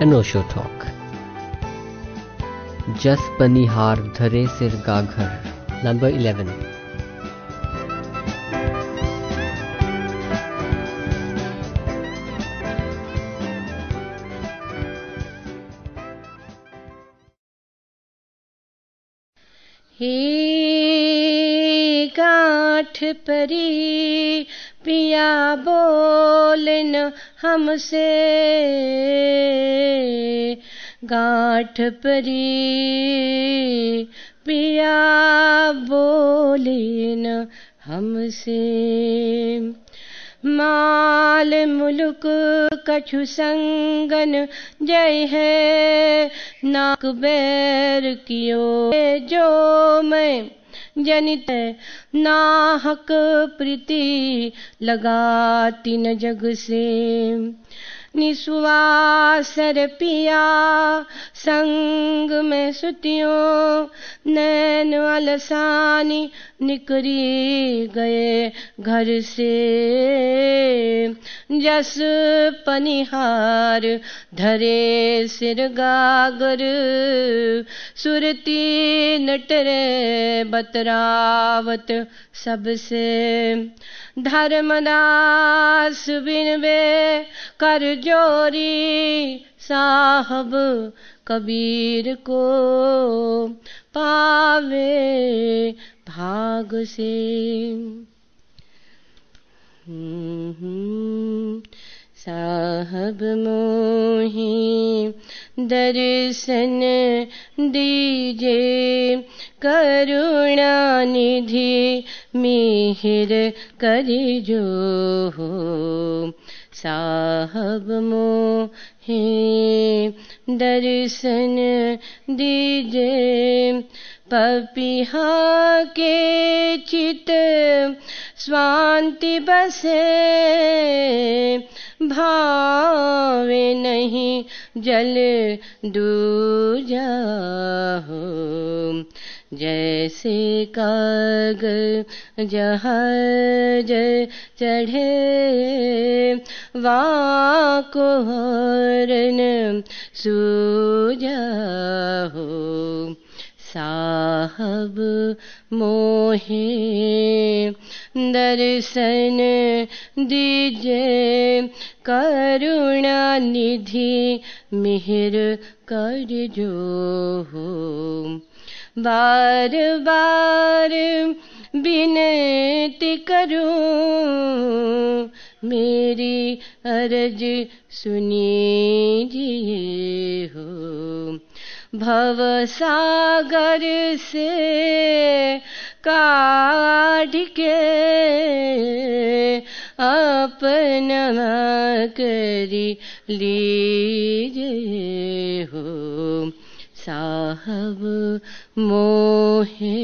अनोशो talk. जस पनिहार धरे सिर गाघर नंबर इलेवन। ही परी पिया बोलन हमसे। गाठ परी पिया बोलन हमसे। माल मुलुक कछु संगन जय है। नाक बैर कियो जो मैं जनित नाहक प्रीति लगाती न जग से। निस्वासर पिया संग में सुतियों, नैन अलसानी निकरी गए घर से। जस पनिहार धरे सिर गागर, सुरती नटरे बतरावत सबसे। धर्मदास बिनवे कर जोरी साहब कबीर को पावे भाग से। साहब मोही दर्शन दीजे, करुणा निधि मिहिर करी जो हो। साहब मोहे। दर्शन दीजे पपिहा के चित स्वांति बसे। भावे नहीं जल दूजा हो। जैसे काग जहाज़ चढ़े, वाको हरन सूजा हो। साहब मोहे दर्शन दीजे, करुणा निधि मिहिर कर जो हो। बार बार विनती करूँ। मेरी अरज सुनीजिए हो। भव सागर से काढ़ के अपना करी लीजिए हो। साहब मोहे।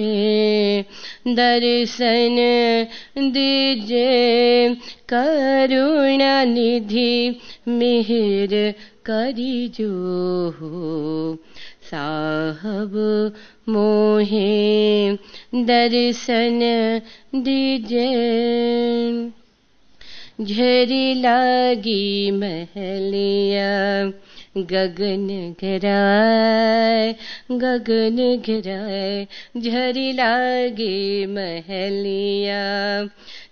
दर्शन दीजे करुणा निधि मिहिर करी जो हो। साहब मोहे। दर्शन दीजे। झरी लागी महलिया। गगन घराय गगन घराय झरी लागे महलिया।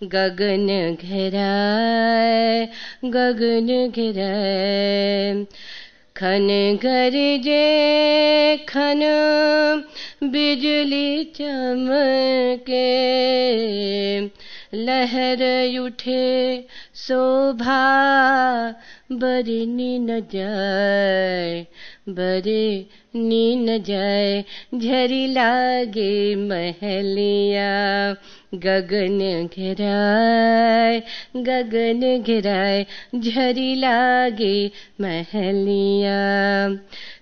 गगन घराय गगन घराय खन गरजे खन, बिजली चमके। लहर उठे शोभा बरनी न जाए बरे नी न जाए झरी लागे महलिया। गगन घेराए गगन घेराए, झरी लागे महलिया।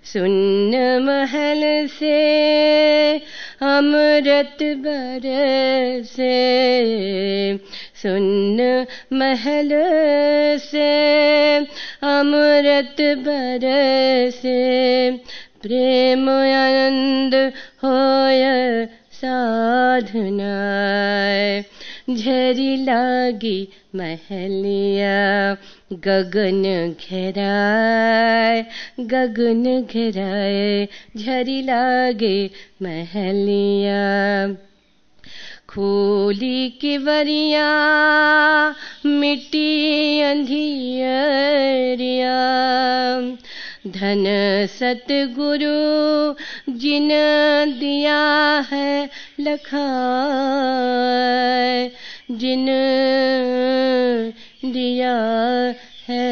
सुन महल से, अमृत बर से। सुन महल से, अमृत बरसे प्रेम आनंद होय साधनाय झरी लागी महलिया गगन घेराए गगन घेराए। झरी लागे महलिया। खोली की वरिया मिट्टी अंधियरिया धन सतगुरु जिन दिया है लखाए जिन दिया है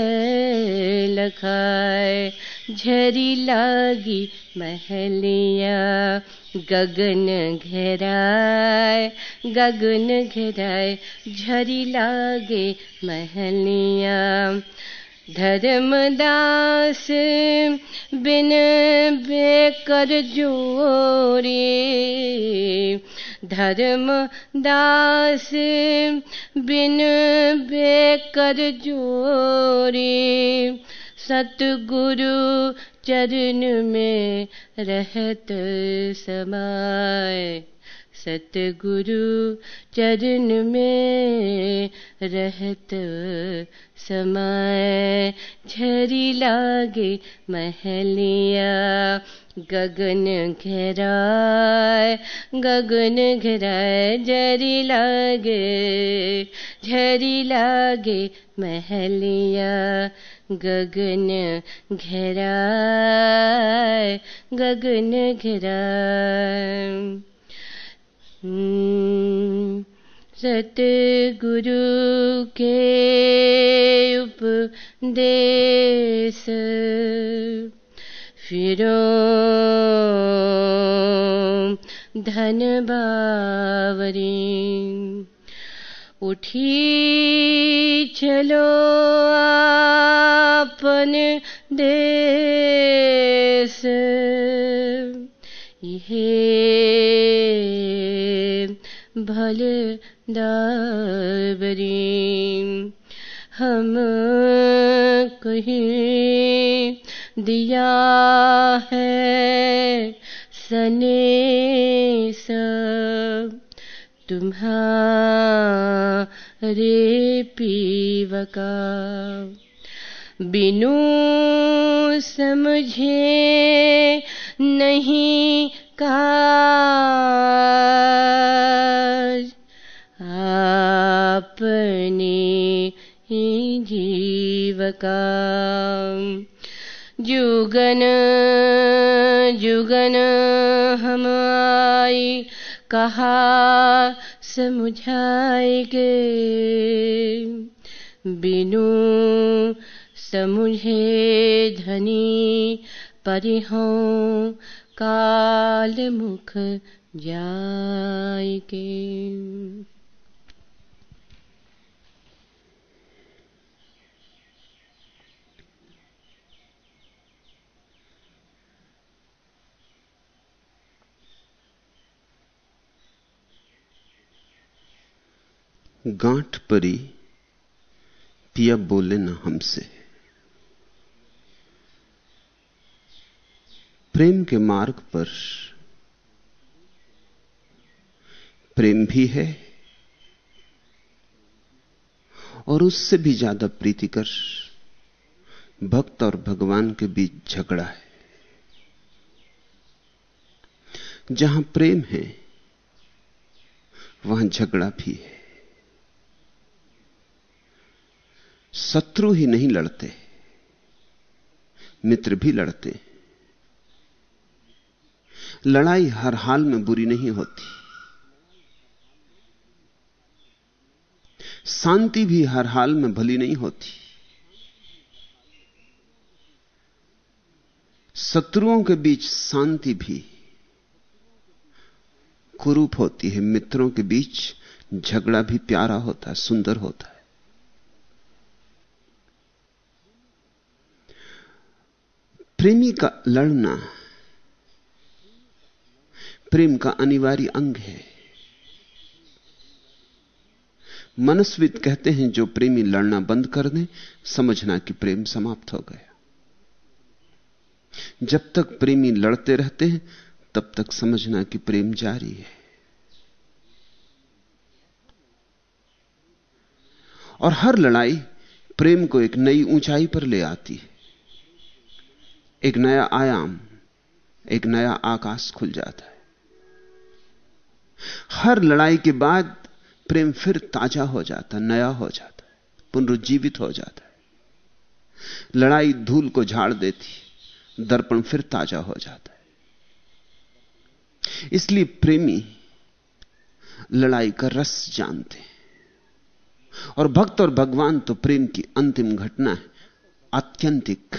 लखाए झरी लागी महलिया, गगन घेराए गगन घेराए, झरी लागे महलिया। धर्मदास बिन बेकर जोरी, धर्मदास बिन बेकर जोरी। सतगुरु चरण में रहत समाए सतगुरु चरण में रहत समय। झरी लागे महलिया, गगन घेराए गगन घेराए। झरी लागे झरी लागे महलिया गगन घेरा गगन घेराए। सतगुरु के उपदेश। फिरो धन बावरी। उठी चलो अपन देश। ये भल दाबरी हम कहीं दिया है सने सब तुम्हारे पीवका। बिनु समझे नहीं काज आपने ही जीव का जुगन जुगन हम आई कहा समुझाएगे। बिनु समुझे धनी परिहों काल मुख जाएगे। गांठ परी, पिया बोले न हमसे। प्रेम के मार्ग पर, प्रेम भी है और उससे भी ज़्यादा प्रीतिकर, भक्त और भगवान के बीच झगड़ा है। जहाँ प्रेम है, वहाँ झगड़ा भी है। शत्रु ही नहीं लड़ते, मित्र भी लड़ते। लड़ाई हर हाल में बुरी नहीं होती। शांति भी हर हाल में भली नहीं होती। शत्रुओं के बीच शांति भी कुरूप होती है, मित्रों के बीच झगड़ा भी प्यारा होता है सुंदर होता। है प्रेमी का लड़ना प्रेम का अनिवार्य अंग है। मनस्वित कहते हैं, जो प्रेमी लड़ना बंद कर दे, समझना कि प्रेम समाप्त हो गया। जब तक प्रेमी लड़ते रहते हैं, तब तक समझना कि प्रेम जारी है। और हर लड़ाई प्रेम को एक नई ऊंचाई पर ले आती है। एक नया आयाम, एक नया आकाश खुल जाता है। हर लड़ाई के बाद प्रेम फिर ताज़ा हो जाता, नया हो जाता है हो जाता है। लड़ाई धूल को झाड़ देती, दर्पण फिर ताज़ा हो जाता है। इसलिए प्रेमी लड़ाई का रस जानते हैं। और भक्त और भगवान तो प्रेम की अंतिम घटना है, आत्यंतिक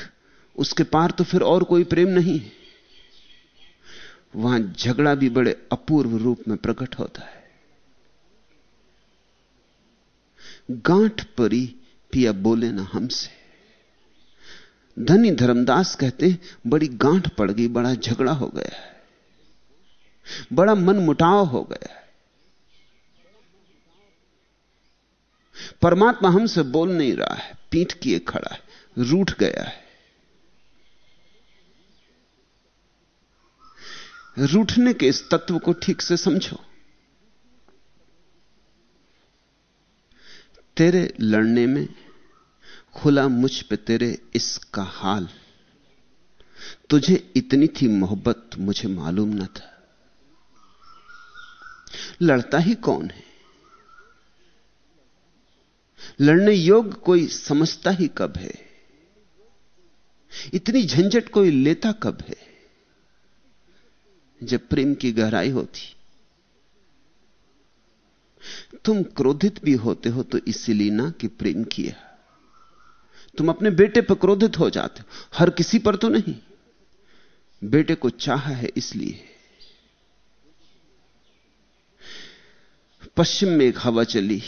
उसके पार तो फिर और कोई प्रेम नहीं है। वहाँ झगड़ा भी बड़े अपूर्व रूप में प्रकट होता है। गांठ परी पिया बोले ना हमसे। धनी धर्मदास कहते हैं, बड़ी गांठ पड़ गई, बड़ा झगड़ा हो गया है। बड़ा मन मुटाव हो गया है। परमात्मा हमसे बोल नहीं रहा है, पीठ किए खड़ा है, रूठ गया है। रूठने के इस तत्व को ठीक से समझो। तेरे लड़ने में खुला मुझ पे तेरे इसका हाल। तुझे इतनी थी मोहब्बत, मुझे मालूम न था। लड़ता ही कौन है? लड़ने योग कोई समझता ही कब है? इतनी झंझट कोई लेता कब है? जब प्रेम की गहराई होती। तुम क्रोधित भी होते हो तो इसीलिए ना कि प्रेम किया। तुम अपने बेटे पर क्रोधित हो जाते हो, हर किसी पर तो नहीं। बेटे को चाह है इसलिए। पश्चिम में एक हवा चली।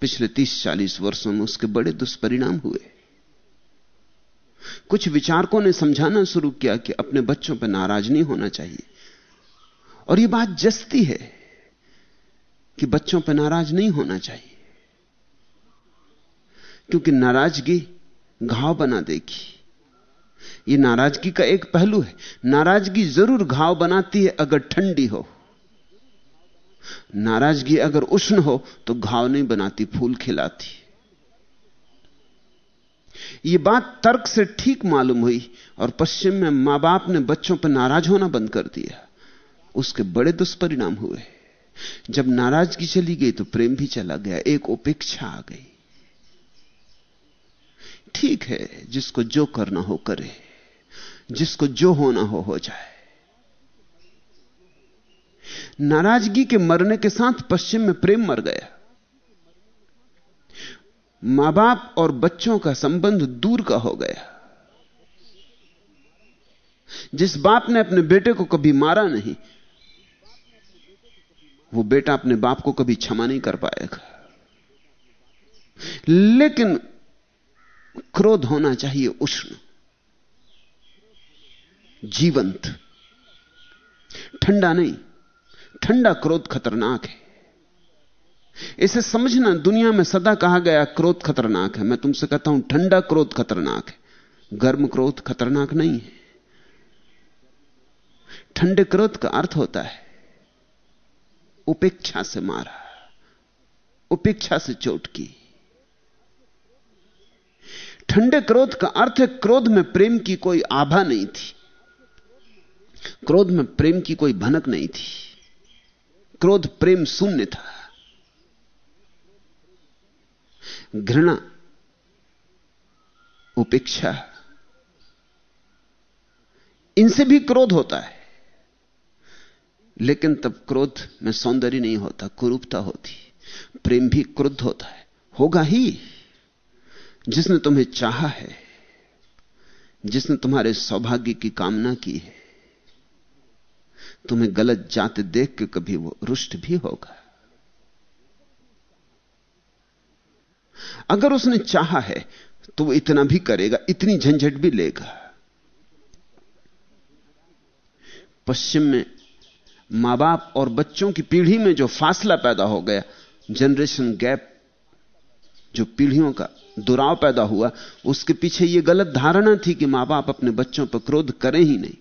पिछले तीस चालीस वर्षों में उसके बड़े दुष्परिणाम हुए। कुछ विचारकों ने समझाना शुरू किया कि अपने बच्चों पर नाराज़ नहीं होना चाहिए। और यह बात जस्ती है कि बच्चों पर नाराज़ नहीं होना चाहिए। क्योंकि नाराज़गी घाव बना देगी। यह नाराज़गी का एक पहलू है। नाराज़गी ज़रूर घाव बनाती है अगर ठंडी हो। नाराज़गी अगर उष्ण हो तो घाव नहीं बनाती, फूल खिलाती। यह बात तर्क से ठीक मालूम हुई और पश्चिम में माँ बाप ने बच्चों पर नाराज़ होना बंद कर दिया। उसके बड़े दुष्परिणाम हुए। जब नाराज़गी चली गई तो प्रेम भी चला गया, एक उपेक्षा आ गई। ठीक है, जिसको जो करना हो करे, जिसको जो होना हो हो जाए। नाराज़गी के मरने के साथ पश्चिम में प्रेम मर गया। माँ बाप और बच्चों का संबंध दूर का हो गया। जिस बाप ने अपने बेटे को कभी मारा नहीं, वो बेटा अपने बाप को कभी क्षमा नहीं कर पाएगा। लेकिन क्रोध होना चाहिए उष्ण, जीवंत, ठंडा नहीं, ठंडा क्रोध खतरनाक है। इसे समझना दुनिया में सदा कहा गया क्रोध खतरनाक है। मैं तुमसे कहता हूँ, ठंडा क्रोध खतरनाक है। गर्म क्रोध खतरनाक नहीं है। ठंडे क्रोध का अर्थ होता है, उपेक्षा से मारा, उपेक्षा से चोट की। ठंडे क्रोध का अर्थ है, क्रोध में प्रेम की कोई आभा नहीं थी। क्रोध में प्रेम की कोई भनक नहीं थी। क्रोध प्रेम शून्य था। घृणा, उपेक्षा। इनसे भी क्रोध होता है, लेकिन तब क्रोध में सौंदर्य नहीं होता, कुरूपता होती। प्रेम भी क्रुद्ध होता है। होगा ही। जिसने तुम्हें चाहा है, जिसने तुम्हारे सौभाग्य की कामना की है, तुम्हें गलत जाते देख के कभी वो रुष्ट भी होगा। अगर उसने चाहा है तो वो इतना भी करेगा, इतनी झंझट भी लेगा। पश्चिम में माँ बाप और बच्चों की पीढ़ी में जो फासला पैदा हो गया जनरेशन गैप जो पीढ़ियों का दुराव पैदा हुआ, उसके पीछे यह गलत धारणा थी कि माँ बाप अपने बच्चों पर क्रोध करें ही नहीं।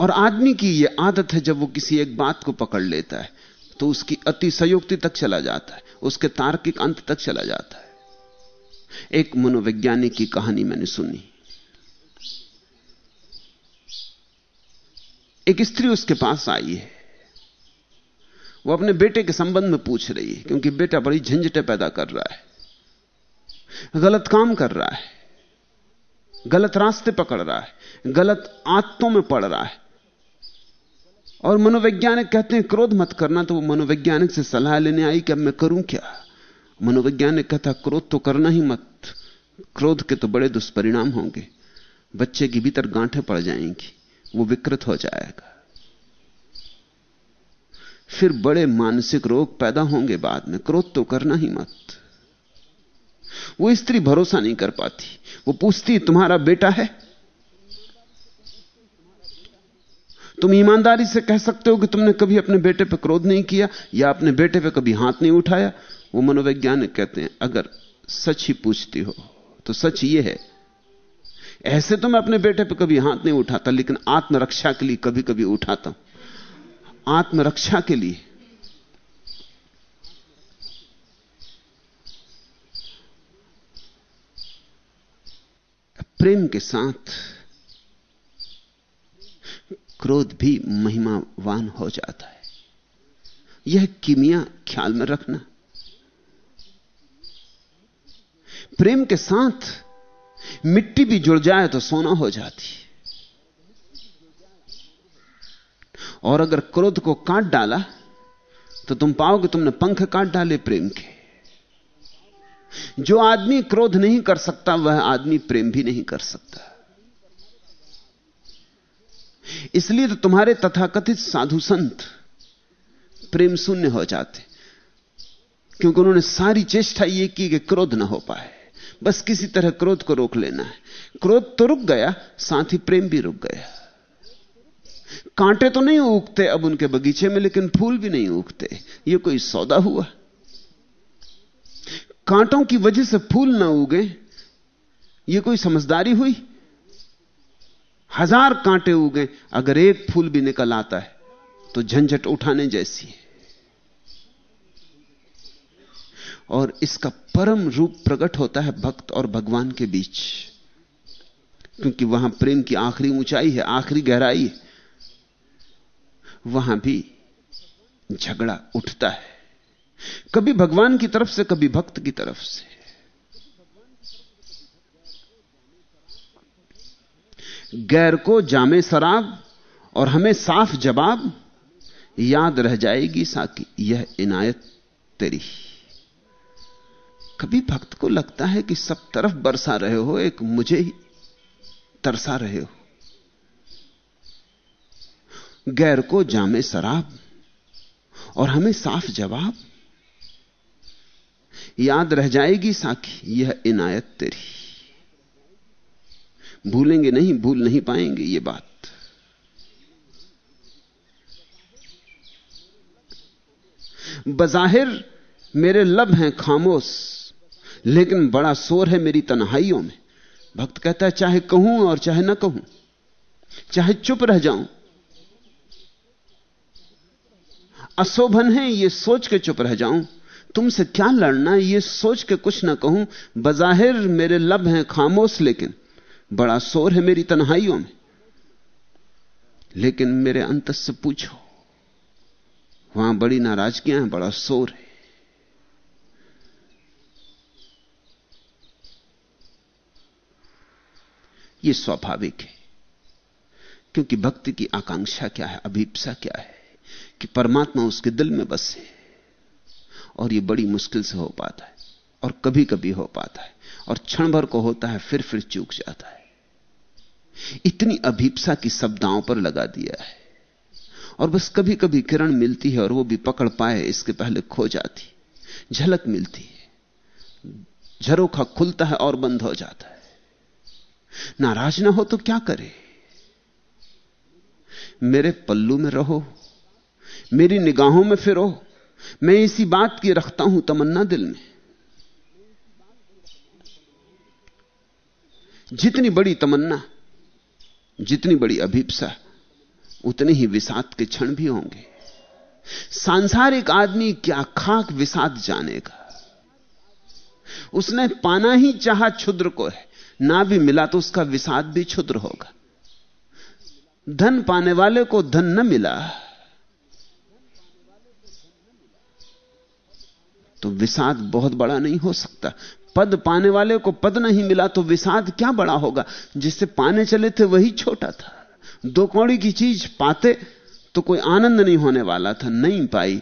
और आदमी की यह आदत है जब वो किसी एक बात को पकड़ लेता है तो उसकी अति संयुक्ति तक चला जाता है, उसके तार्किक अंत तक चला जाता है। एक मनोवैज्ञानिक की कहानी मैंने सुनी। एक स्त्री उसके पास आई है। वो अपने बेटे के संबंध में पूछ रही है, क्योंकि बेटा बड़ी झंझटें पैदा कर रहा है, गलत काम कर रहा है, गलत रास्ते पकड़ रहा है, गलत आदतों में पड़ रहा है। और मनोवैज्ञानिक कहते हैं, क्रोध मत करना। तो वो मनोवैज्ञानिक से सलाह लेने आई कि अब मैं करूँ क्या? मनोवैज्ञानिक कहता, क्रोध तो करना ही मत। क्रोध के तो बड़े दुष्परिणाम होंगे। बच्चे के भीतर गांठें पड़ जाएँगी। वो विकृत हो जाएगा। फिर बड़े मानसिक रोग पैदा होंगे बाद में। क्रोध तो करना ही मत। वो स्त्री भरोसा नहीं कर पाती। वो पूछती, तुम्हारा बेटा है? तुम ईमानदारी से कह सकते हो कि तुमने कभी अपने बेटे पर क्रोध नहीं किया, या अपने बेटे पर कभी हाथ नहीं उठाया? वो मनोवैज्ञानिक कहते हैं, अगर सच ही पूछती हो तो सच ये है, ऐसे तो मैं अपने बेटे पर कभी हाथ नहीं उठाता, लेकिन आत्मरक्षा के लिए कभी कभी उठाता हूँ। आत्मरक्षा के लिए। प्रेम के साथ क्रोध भी महिमावान हो जाता है। यह किमिया ख्याल में रखना। प्रेम के साथ मिट्टी भी जुड़ जाए तो सोना हो जाती और अगर क्रोध को काट डाला तो तुम पाओगे तुमने पंख काट डाले प्रेम के। जो आदमी क्रोध नहीं कर सकता, वह आदमी प्रेम भी नहीं कर सकता। इसलिए तो तुम्हारे तथाकथित साधु संत प्रेम शून्य हो जाते। क्योंकि उन्होंने सारी चेष्टा यह की कि क्रोध ना हो पाए। बस किसी तरह क्रोध को रोक लेना है। क्रोध तो रुक गया, साथ ही प्रेम भी रुक गया। कांटे तो नहीं उगते अब उनके बगीचे में, लेकिन फूल भी नहीं उगते। ये कोई सौदा हुआ? कांटों की वजह से फूल ना उगे, ये कोई समझदारी हुई? हज़ार कांटे उगे, अगर एक फूल भी निकल आता है तो झंझट उठाने जैसी है। और इसका परम रूप प्रकट होता है भक्त और भगवान के बीच। क्योंकि वहाँ प्रेम की आखिरी ऊंचाई है, आखिरी गहराई है। वहाँ भी झगड़ा उठता है। कभी भगवान की तरफ़ से, कभी भक्त की तरफ़ से। गैर को जामे शराब और हमें साफ़ जवाब याद रह जाएगी साकी, यह इनायत तेरी। कभी भक्त को लगता है कि सब तरफ़ बरसा रहे हो, एक मुझे ही तरसा रहे हो। गैर को जामे शराब और हमें साफ़ जवाब याद रह जाएगी साखी यह इनायत तेरी। भूलेंगे नहीं, भूल नहीं पाएँगे ये बात। बजाहिर मेरे लब हैं खामोश, लेकिन बड़ा शोर है मेरी तन्हाइयों में। भक्त कहता है, चाहे कहूँ और चाहे ना कहूँ, चाहे चुप रह जाऊँ। अशोभन है ये सोच के चुप रह जाऊँ। तुमसे क्या लड़ना ये सोच के कुछ ना कहूँ। बजाहिर मेरे लब हैं खामोश, लेकिन बड़ा शोर है मेरी तन्हाइयों में। लेकिन मेरे अंत से पूछो, वहाँ बड़ी नाराजगियाँ हैं, बड़ा शोर है। यह स्वाभाविक है, क्योंकि भक्ति की आकांक्षा क्या है, अभीपसा क्या है, कि परमात्मा उसके दिल में बसे और यह बड़ी मुश्किल से हो पाता है, और कभी कभी हो पाता है, और क्षण भर को होता है फिर फिर चूक जाता है। इतनी अभीपसा की शब्दाओं पर लगा दिया है। और बस कभी कभी किरण मिलती है और वो भी पकड़ पाए, इसके पहले खो जाती। झलक मिलती है। झरोखा खुलता है और बंद हो जाता है। नाराज़ ना हो तो क्या करे? मेरे पल्लू में रहो। मेरी निगाहों में फिरो। मैं इसी बात की रखता हूँ तमन्ना दिल में। जितनी बड़ी तमन्ना जितनी बड़ी अभीपसा, उतने ही विषाद के क्षण भी होंगे। सांसारिक आदमी क्या खाक विषाद जानेगा? उसने पाना ही चाहा क्षुद्र को है, ना भी मिला तो उसका विषाद भी क्षुद्र होगा। धन पाने वाले को धन न मिला तो विषाद बहुत बड़ा नहीं हो सकता। पद पाने वाले को पद नहीं मिला तो विषाद क्या बड़ा होगा? जिससे पाने चले थे वही छोटा था। दो कौड़ी की चीज़ पाते तो कोई आनंद नहीं होने वाला था, नहीं पाई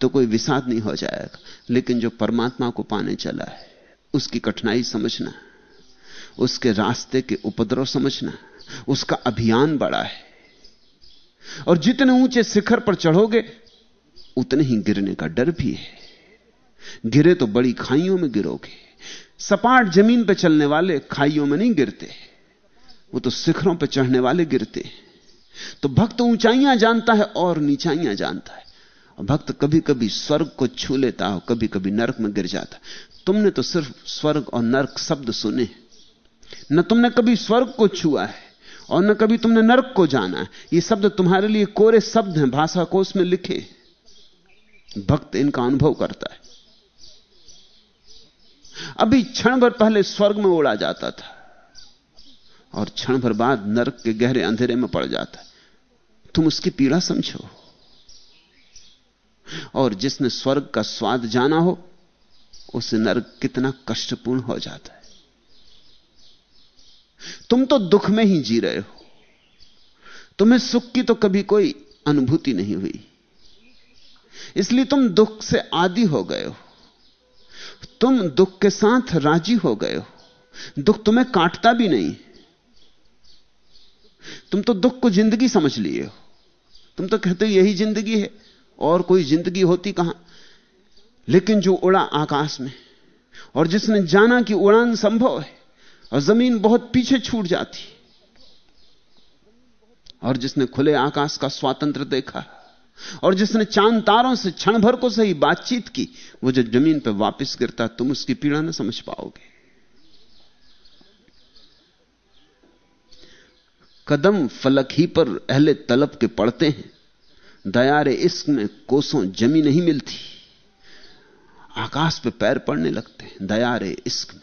तो कोई विषाद नहीं हो जाएगा। लेकिन जो परमात्मा को पाने चला है, उसकी कठिनाई समझना, उसके रास्ते के उपद्रव समझना, उसका अभियान बड़ा है। और जितने ऊँचे शिखर पर चढ़ोगे, उतने ही गिरने का डर भी है। गिरे तो बड़ी खाइयों में गिरोगे। सपाट ज़मीन पर चलने वाले खाइयों में नहीं गिरते। वो तो शिखरों पर चढ़ने वाले गिरते तो भक्त ऊंचाइयाँ जानता है और नीचाइयाँ जानता है। भक्त कभी कभी स्वर्ग को छू लेता हो कभी कभी नरक में गिर जाता। तुमने तो सिर्फ़ स्वर्ग और नरक शब्द सुने न तुमने कभी स्वर्ग को छुआ है, और न कभी तुमने नरक को जाना है। ये शब्द तुम्हारे लिए कोरे शब्द हैं भाषा कोष में लिखे भक्त इनका अनुभव करता है। अभी क्षण भर पहले स्वर्ग में उड़ा जाता था और क्षण भर बाद नरक के गहरे अंधेरे में पड़ जाता है। तुम उसकी पीड़ा समझो। और जिसने स्वर्ग का स्वाद जाना हो उसे नरक कितना कष्टपूर्ण हो जाता है। तुम तो दुख में ही जी रहे हो। तुम्हें सुख की तो कभी कोई अनुभूति नहीं हुई। इसलिए तुम दुख से आदि हो गए हो। तुम दुख के साथ राज़ी हो गए हो। दुख तुम्हें काटता भी नहीं। तुम तो दुख को ज़िंदगी समझ लिए हो। तुम तो कहते हो, यही ज़िंदगी है, और कोई ज़िंदगी होती कहाँ? लेकिन जो उड़ा आकाश में, और जिसने जाना कि उड़ान संभव है, और ज़मीन बहुत पीछे छूट जाती, और जिसने खुले आकाश का स्वातंत्र देखा और जिसने चाँद तारों से क्षण भर को सही बातचीत की, वो जब ज़मीन पर वापस गिरता, तुम उसकी पीड़ा न समझ पाओगे। कदम फलक ही पर अहले तलब के पड़ते हैं। दयारे इश्क में कोसों जमी नहीं मिलती। आकाश पे पैर पड़ने लगते हैं दयारे इश्क में,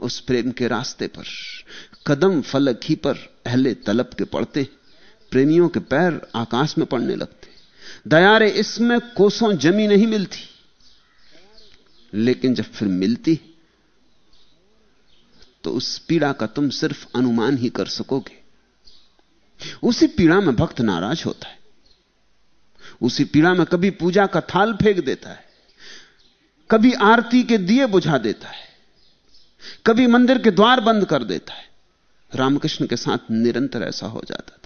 उस प्रेम के रास्ते पर। कदम फलक ही पर अहले तलब के पड़ते हैं। प्रेमियों के पैर आकाश में पड़ने लगते दयारे, इसमें कोसों जमी नहीं मिलती। लेकिन जब फिर मिलती तो उस पीड़ा का तुम सिर्फ़ अनुमान ही कर सकोगे। उसी पीड़ा में भक्त नाराज़ होता है। उसी पीड़ा में कभी पूजा का थाल फेंक देता है। कभी आरती के दिए बुझा देता है। कभी मंदिर के द्वार बंद कर देता है। रामकृष्ण के साथ निरंतर ऐसा हो जाता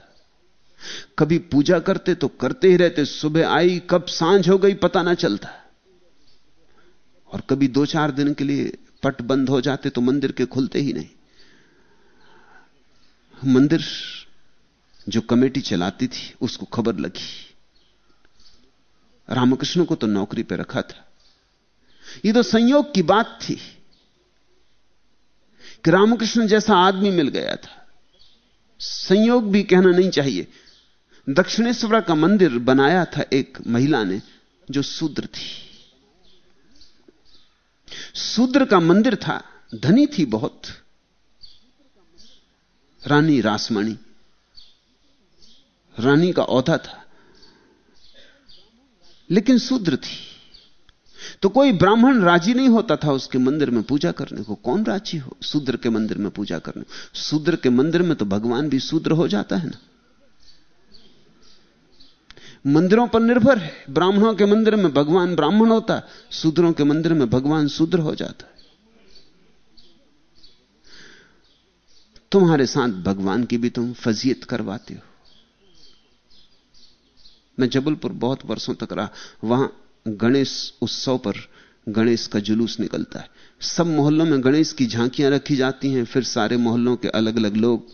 कभी पूजा करते तो करते ही रहते, सुबह आई, कब साँझ हो गई, पता ना चलता। और कभी दो चार दिन के लिए पट बंद हो जाते तो मंदिर के खुलते ही नहीं। मंदिर जो कमेटी चलाती थी, उसको खबर लगी। रामकृष्ण को तो नौकरी पे रखा था। ये तो संयोग की बात थी कि रामकृष्ण जैसा आदमी मिल गया था। संयोग भी कहना नहीं चाहिए। दक्षिणेश्वर का मंदिर बनाया था एक महिला ने, जो शूद्र थी। शूद्र का मंदिर था, धनी थी बहुत। रानी रासमणि। रानी का औधा था। लेकिन शूद्र थी। तो कोई ब्राह्मण राज़ी नहीं होता था उसके मंदिर में पूजा करने को। कौन राज़ी हो? शूद्र के मंदिर में पूजा करने शूद्र के मंदिर में तो भगवान भी शूद्र हो जाता है ना। मंदिरों पर निर्भर है। ब्राह्मणों के मंदिर में भगवान ब्राह्मण होता शूद्रों के मंदिर में भगवान शूद्र हो जाता है। तुम्हारे साथ भगवान की भी तुम फजीयत करवाते हो। मैं जबलपुर बहुत वर्षों तक रहा, वहाँ गणेश उत्सव पर गणेश का जुलूस निकलता है। सब मोहल्लों में गणेश की झांकियाँ रखी जाती हैं, फिर सारे मोहल्लों के अलग अलग लोग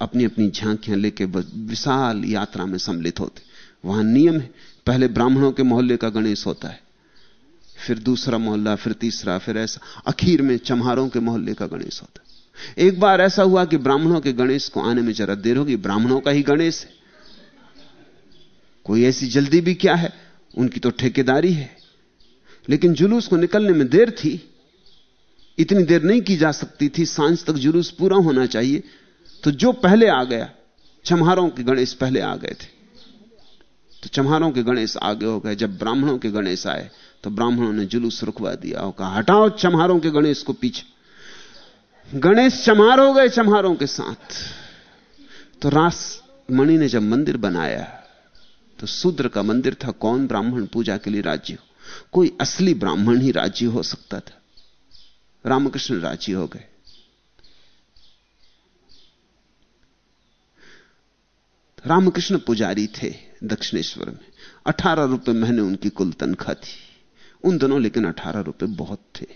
अपनी अपनी झांकियाँ लेके विशाल यात्रा में सम्मिलित होते वहाँ नियम है। पहले ब्राह्मणों के मोहल्ले का गणेश होता है, फिर दूसरा मोहल्ला, फिर तीसरा, फिर ऐसा। आखिर में चम्हारों के मोहल्ले का गणेश होता है। एक बार ऐसा हुआ कि ब्राह्मणों के गणेश को आने में जरा देर होगी, ब्राह्मणों का ही गणेश है। कोई ऐसी जल्दी भी क्या है? उनकी तो ठेकेदारी है। लेकिन जुलूस को निकलने में देर थी। इतनी देर नहीं की जा सकती थी, साँझ तक जुलूस पूरा होना चाहिए। तो जो पहले आ गया, चमहारों के गणेश पहले आ गए थे। तो चमहारों के गणेश आगे हो गए। जब ब्राह्मणों के गणेश आए तो ब्राह्मणों ने जुलूस रुकवा दिया और कहा, हटाओ चमहारों के गणेश को पीछे। गणेश चमहार हो गए चमहारों के साथ। तो रास, मणि ने जब मंदिर बनाया तो शूद्र का मंदिर था। कौन ब्राह्मण पूजा के लिए राज्य हो? कोई असली ब्राह्मण ही राज्य हो सकता था। रामकृष्ण राज़ी हो गए। रामकृष्ण पुजारी थे। दक्षिणेश्वर में। अठारह रुपए महीने उनकी कुल तनख्वाह थी। उन दिनों लेकिन अठारह रुपए बहुत थे।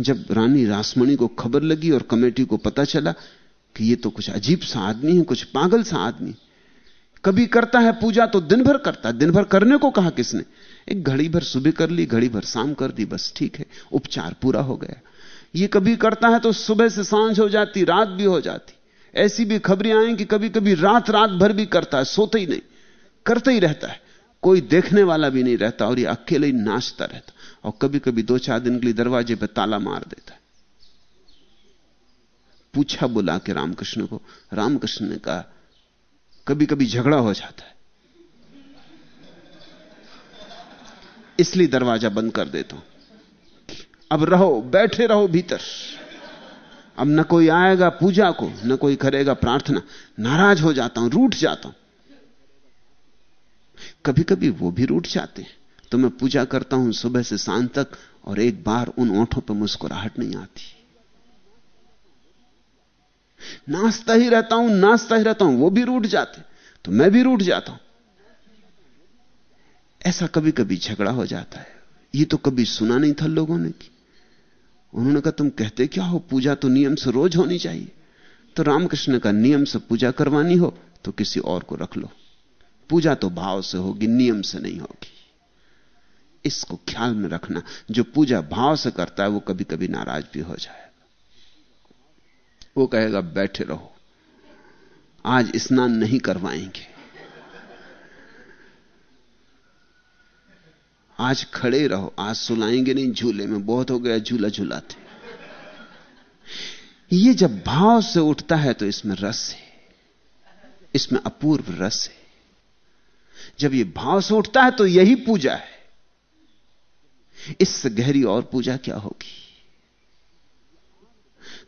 जब रानी रासमणी को खबर लगी और कमेटी को पता चला कि ये तो कुछ अजीब सा आदमी है, कुछ पागल सा आदमी। कभी करता है पूजा तो दिन भर करता दिन भर करने को कहा किसने? एक घड़ी भर सुबह कर ली, घड़ी भर शाम कर दी, बस ठीक है। उपचार पूरा हो गया। ये कभी करता है तो सुबह से साँझ हो जाती, रात भी हो जाती। ऐसी भी खबरें आई कि कभी कभी रात रात भर भी करता है, सोते ही नहीं, करते ही रहता है। कोई देखने वाला भी नहीं रहता और ये अकेले ही नाचता रहता और कभी कभी दो चार दिन के लिए दरवाजे पर ताला मार देता है। पूछा बुला के रामकृष्ण को, रामकृष्ण ने कहा कभी कभी झगड़ा हो जाता है। इसलिए दरवाज़ा बंद कर देता हूँ। अब रहो, बैठे रहो भीतर। अब न कोई आएगा पूजा को, न कोई करेगा प्रार्थना। नाराज़ हो जाता हूँ, रूठ जाता हूँ। कभी कभी वो भी रूठ जाते हैं। तो मैं पूजा करता हूँ सुबह से शाम तक और एक बार उन ओंठों पर मुस्कुराहट नहीं आती। नाचता ही रहता हूँ, नाचता ही रहता हूँ, वो भी रूठ जाते। तो मैं भी रूठ जाता हूँ। ऐसा कभी कभी झगड़ा हो जाता है। ये तो कभी सुना नहीं था लोगों ने कि उन्होंने कहा, तुम कहते क्या हो? पूजा तो नियम से रोज होनी चाहिए। तो रामकृष्ण का नियम से पूजा करवानी हो तो किसी और को रख लो। पूजा तो भाव से होगी, नियम से नहीं होगी। इसको ख्याल में रखना, जो पूजा भाव से करता है, वो कभी कभी नाराज़ भी हो जाएगा वो कहेगा, बैठे रहो। आज स्नान नहीं करवाएँगे। आज खड़े रहो, आज सुलाएँगे नहीं झूले में, बहुत हो गया, झूला झूलाते। ये जब भाव से उठता है तो इसमें रस है, इसमें अपूर्व रस है। जब ये भाव से उठता है तो यही पूजा है। इससे गहरी और पूजा क्या होगी?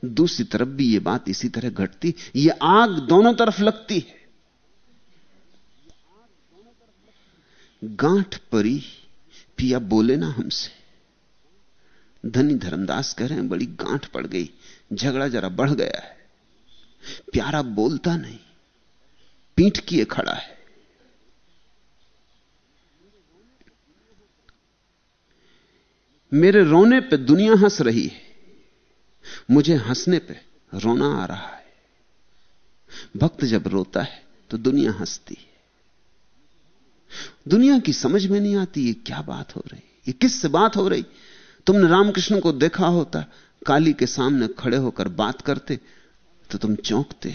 दूसरी तरफ़ भी ये बात इसी तरह घटती, ये आग दोनों तरफ़ लगती है। गांठ परी पिया बोले ना हमसे। धनी धर्मदास कह रहे हैं, बड़ी गांठ पड़ गई, झगड़ा जरा बढ़ गया है। प्यारा बोलता नहीं, पीठ किए खड़ा है। मेरे रोने पे दुनिया हंस रही है, मुझे हंसने पे रोना आ रहा है। भक्त जब रोता है तो दुनिया हंसती है। दुनिया की समझ में नहीं आती ये क्या बात हो रही, ये किससे बात हो रही? तुमने रामकृष्ण को देखा होता, काली के सामने खड़े होकर बात करते तो तुम चौंकते।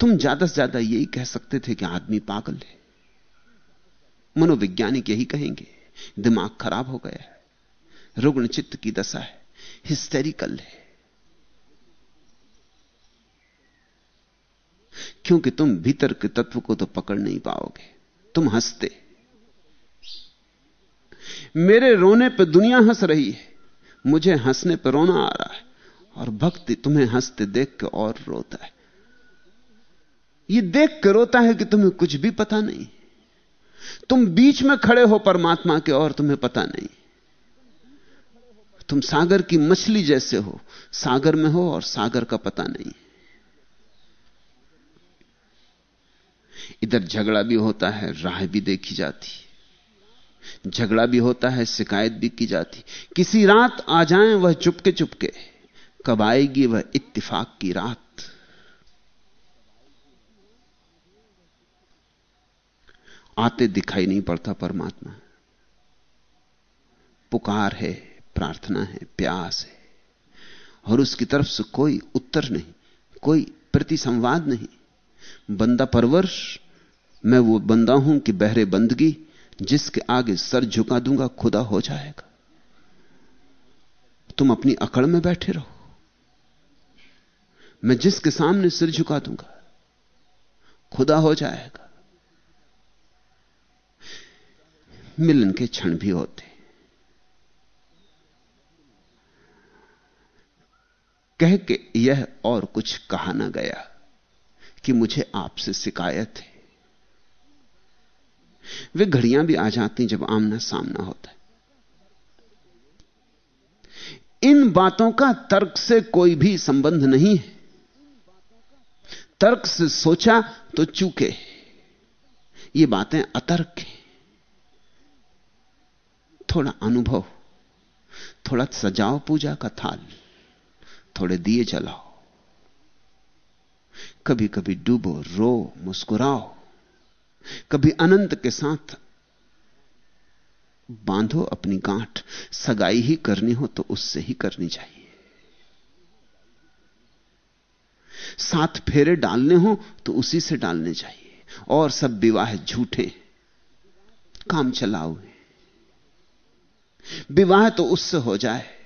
तुम ज़्यादा से ज़्यादा यही कह सकते थे कि आदमी पागल है। मनोवैज्ञानिक यही कहेंगे, दिमाग खराब हो गया है, रुग्ण चित्त की दशा है हिस्टेरिकल है। क्योंकि तुम भीतर के तत्व को तो पकड़ नहीं पाओगे। तुम हँसते। मेरे रोने पे दुनिया हंस रही है। मुझे हंसने पर रोना आ रहा है और भक्ति तुम्हें हँसते देख के और रोता है। ये देख के रोता है कि तुम्हें कुछ भी पता नहीं। तुम बीच में खड़े हो परमात्मा के और तुम्हें पता नहीं। तुम सागर की मछली जैसे हो, सागर में हो और सागर का पता नहीं। इधर झगड़ा भी होता है राह भी देखी जाती झगड़ा भी होता है, शिकायत भी की जाती किसी रात आ जाए, वह चुपके चुपके। कब आएगी वह इत्तिफाक की रात? आते दिखाई नहीं पड़ता परमात्मा। पुकार है, प्रार्थना है, प्यास है। और उसकी तरफ़ से कोई उत्तर नहीं, कोई प्रतिसंवाद नहीं। बंदा परवर्ष मैं वो बंदा हूँ कि बहरे बंदगी, जिसके आगे सर झुका दूँगा, खुदा हो जाएगा। तुम अपनी अकड़ में बैठे रहो। मैं जिसके सामने सिर झुका दूँगा, खुदा हो जाएगा। मिलन के क्षण भी होते। कह के यह और कुछ कहा ना गया। कि मुझे आपसे शिकायत है। वे घड़ियाँ भी आ जाती जब आमना सामना होता है। इन बातों का तर्क से कोई भी संबंध नहीं है। तर्क से सोचा तो चूके ये बातें अतर्क हैं। थोड़ा अनुभव, थोड़ा सजाओ पूजा का थाल, थोड़े दिए जलाओ। कभी कभी डूबो, रो, मुस्कुराओ। कभी अनंत के साथ बांधो अपनी गांठ। सगाई ही करनी हो तो उससे ही करनी चाहिए। साथ फेरे डालने हो तो उसी से डालने चाहिए। और सब विवाह झूठे। काम चलाओ। विवाह तो उससे हो जाए।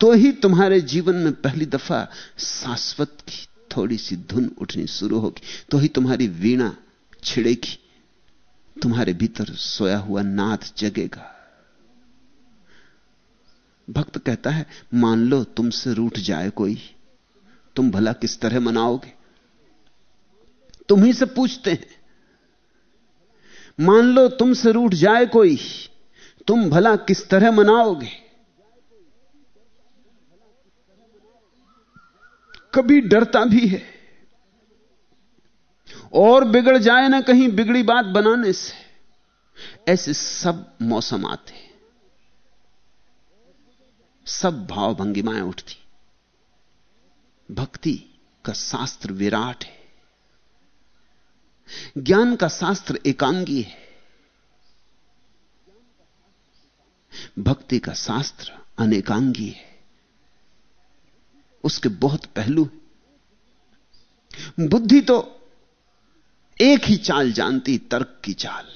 तो ही तुम्हारे जीवन में पहली दफ़ा शाश्वत की थोड़ी सी धुन उठनी शुरू होगी। तो ही तुम्हारी वीणा छिड़ेगी। तुम्हारे भीतर सोया हुआ नाद जगेगा। भक्त कहता है, मान लो तुमसे रूठ जाए कोई। तुम भला किस तरह मनाओगे? तुम ही से पूछते हैं, मान लो तुमसे रूठ जाए कोई। तुम भला किस तरह मनाओगे? कभी डरता भी है। और बिगड़ जाए ना कहीं बिगड़ी बात बनाने से, ऐसे सब मौसम आते सब भाव भंगिमाएँ उठती। भक्ति का शास्त्र विराट है। ज्ञान का शास्त्र एकांगी है। भक्ति का शास्त्र अनेकांगी है। उसके बहुत पहलू हैं। बुद्धि तो एक ही चाल जानती, तर्क की चाल।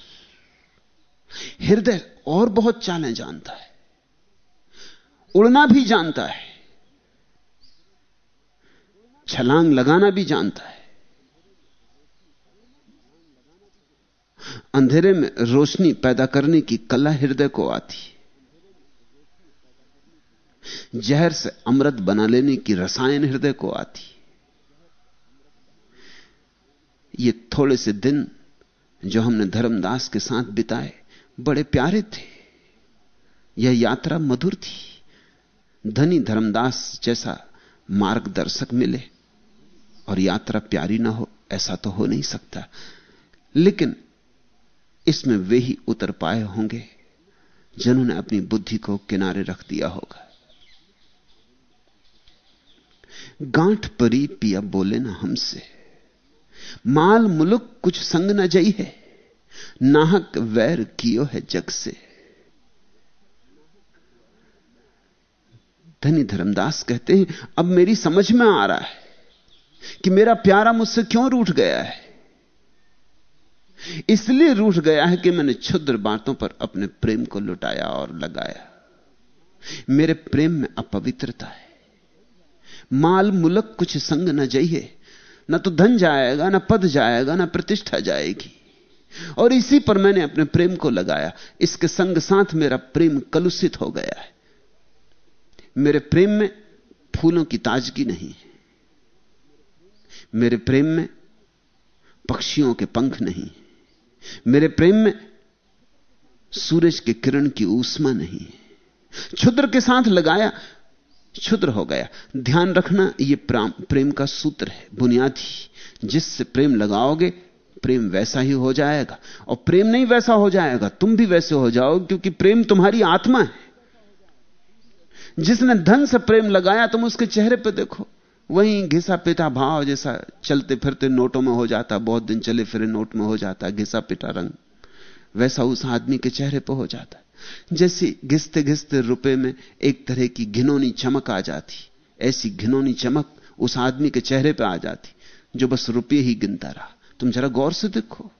हृदय और बहुत चालें जानता है। उड़ना भी जानता है। छलांग लगाना भी जानता है। अंधेरे में रोशनी पैदा करने की कला हृदय को आती जहर से अमृत बना लेने की रसायन हृदय को आती। ये थोड़े से दिन जो हमने धर्मदास के साथ बिताए, बड़े प्यारे थे। यह यात्रा मधुर थी। धनी धर्मदास जैसा मार्गदर्शक मिले और यात्रा प्यारी ना हो, ऐसा तो हो नहीं सकता। लेकिन इसमें वे ही उतर पाए होंगे, जिन्होंने अपनी बुद्धि को किनारे रख दिया होगा। गांठ परी पिया बोले ना हमसे। माल मुलुक कुछ संग न जई है। नाहक वैर कियो है जग से। धनी धर्मदास कहते हैं, अब मेरी समझ में आ रहा है कि मेरा प्यारा मुझसे क्यों रूठ गया है। इसलिए रूठ गया है कि मैंने क्षुद्र बातों पर अपने प्रेम को लुटाया और लगाया। मेरे प्रेम में अपवित्रता है। माल मुलक कुछ संग न जाइए न तो धन जाएगा, न पद जाएगा, न प्रतिष्ठा जाएगी। और इसी पर मैंने अपने प्रेम को लगाया। इसके संग साथ मेरा प्रेम कलुषित हो गया है। मेरे प्रेम में फूलों की ताजगी नहीं है। मेरे प्रेम में पक्षियों के पंख नहीं मेरे प्रेम में सूरज के किरण की ऊष्मा नहीं क्षुद्र के साथ लगाया क्षुद्र हो गया। ध्यान रखना यह प्रेम का सूत्र है, बुनियादी। जिससे प्रेम लगाओगे, प्रेम वैसा ही हो जाएगा। और प्रेम नहीं वैसा हो जाएगा, तुम भी वैसे हो जाओ, क्योंकि प्रेम तुम्हारी आत्मा है। जिसने धन से प्रेम लगाया, तुम उसके चेहरे पर देखो। वहीं घिसा पिटा भाव जैसा चलते फिरते नोटों में हो जाता, बहुत दिन चले फिरे नोट में हो जाता, घिसा पिटा रंग। वैसा उस आदमी के चेहरे पर हो जाता। जैसे घिसते घिसते रुपए में एक तरह की घिनौनी चमक आ जाती। ऐसी घिनौनी चमक उस आदमी के चेहरे पर आ जाती, जो बस रुपये ही गिनता रहा। तुम जरा गौर से देखो।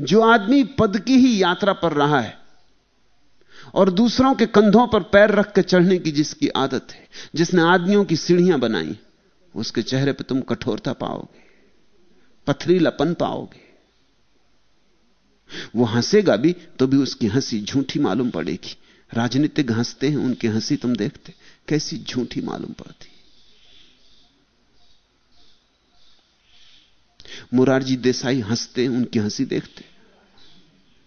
जो आदमी पद की ही यात्रा पर रहा है और दूसरों के कंधों पर पैर रख के चढ़ने की जिसकी आदत है, जिसने आदमियों की सीढ़ियाँ बनाई, उसके चेहरे पर तुम कठोरता पाओगे, पथरीलापन पाओगे। वो हंसेगा भी तो भी उसकी हँसी झूठी मालूम पड़ेगी। राजनीतिक हँसते हैं, उनकी हँसी तुम देखते। कैसी झूठी मालूम पड़ती। मुरारजी देसाई हँसते हैं, उनकी हँसी देखते।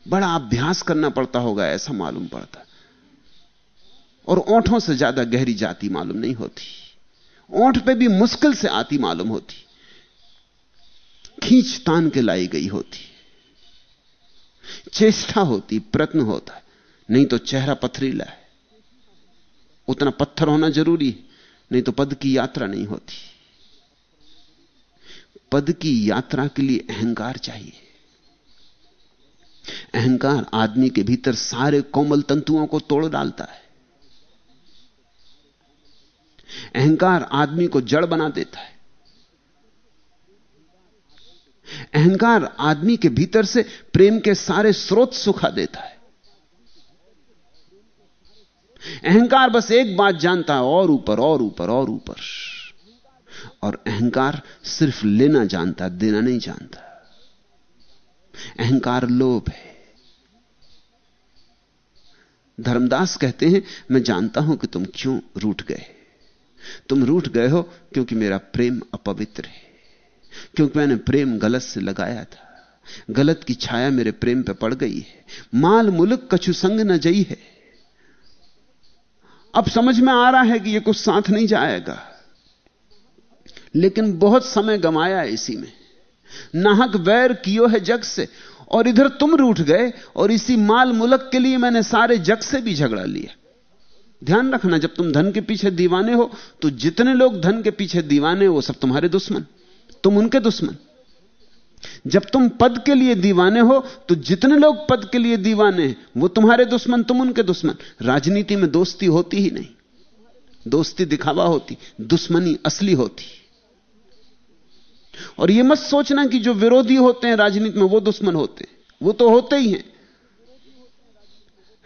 बड़ा अभ्यास करना पड़ता होगा, ऐसा मालूम पड़ता। और ओंठों से ज़्यादा गहरी जाति मालूम नहीं होती। ओंठ पे भी मुश्किल से आती मालूम होती। खींच तान के लाई गई होती। चेष्टा होती, प्रयत्न होता है। नहीं तो चेहरा पथरीला है। उतना पत्थर होना ज़रूरी है, नहीं तो पद की यात्रा नहीं होती। पद की यात्रा के लिए अहंकार चाहिए। अहंकार आदमी के भीतर सारे कोमल तंतुओं को तोड़ डालता है। अहंकार आदमी को जड़ बना देता है। अहंकार आदमी के भीतर से प्रेम के सारे स्रोत सुखा देता है। अहंकार बस एक बात जानता है, और ऊपर और ऊपर और ऊपर। और अहंकार सिर्फ़ लेना जानता, देना नहीं जानता। अहंकार लोभ है। धर्मदास कहते हैं, मैं जानता हूँ कि तुम क्यों रूठ गए? तुम रूठ गए हो क्योंकि मेरा प्रेम अपवित्र है। क्योंकि मैंने प्रेम गलत से लगाया था। गलत की छाया मेरे प्रेम पे पड़ गई है। माल मुल्क कछु संग न जई है। अब समझ में आ रहा है कि यह कुछ साथ नहीं जाएगा। लेकिन बहुत समय गमाया इसी में। नाहक वैर कियो है जग से, और इधर तुम रूठ गए, और इसी माल मुलक के लिए मैंने सारे जग से भी झगड़ा लिया। ध्यान रखना, जब तुम धन के पीछे दीवाने हो तो जितने लोग धन के पीछे दीवाने वो सब तुम्हारे दुश्मन। तुम उनके दुश्मन। जब तुम पद के लिए दीवाने हो तो जितने लोग पद के लिए दीवाने हैं, वो तुम्हारे दुश्मन, तुम उनके दुश्मन। राजनीति में दोस्ती होती ही नहीं। दोस्ती दिखावा होती, दुश्मनी असली होती। और यह मत सोचना कि जो विरोधी होते हैं राजनीति में, वो दुश्मन होते हैं। वो तो होते ही हैं।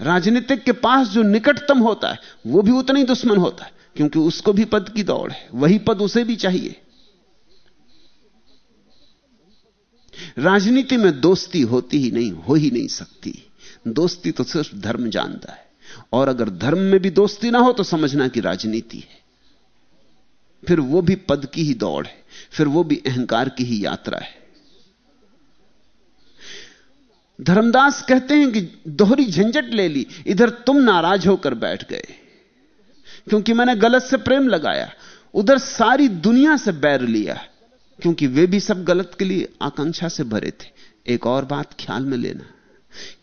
राजनीतिक के पास जो निकटतम होता है, वो भी उतना ही दुश्मन होता है, क्योंकि उसको भी पद की दौड़ है। वही पद उसे भी चाहिए। राजनीति में दोस्ती होती ही नहीं, हो ही नहीं सकती। दोस्ती तो सिर्फ़ धर्म जानता है। और अगर धर्म में भी दोस्ती ना हो तो समझना कि राजनीति है। फिर वो भी पद की ही दौड़ है। फिर वो भी अहंकार की ही यात्रा है। धर्मदास कहते हैं कि दोहरी झंझट ले ली, इधर तुम नाराज़ होकर बैठ गए। क्योंकि मैंने गलत से प्रेम लगाया, उधर सारी दुनिया से बैर लिया। क्योंकि वे भी सब गलत के लिए आकांक्षा से भरे थे। एक और बात ख्याल में लेना,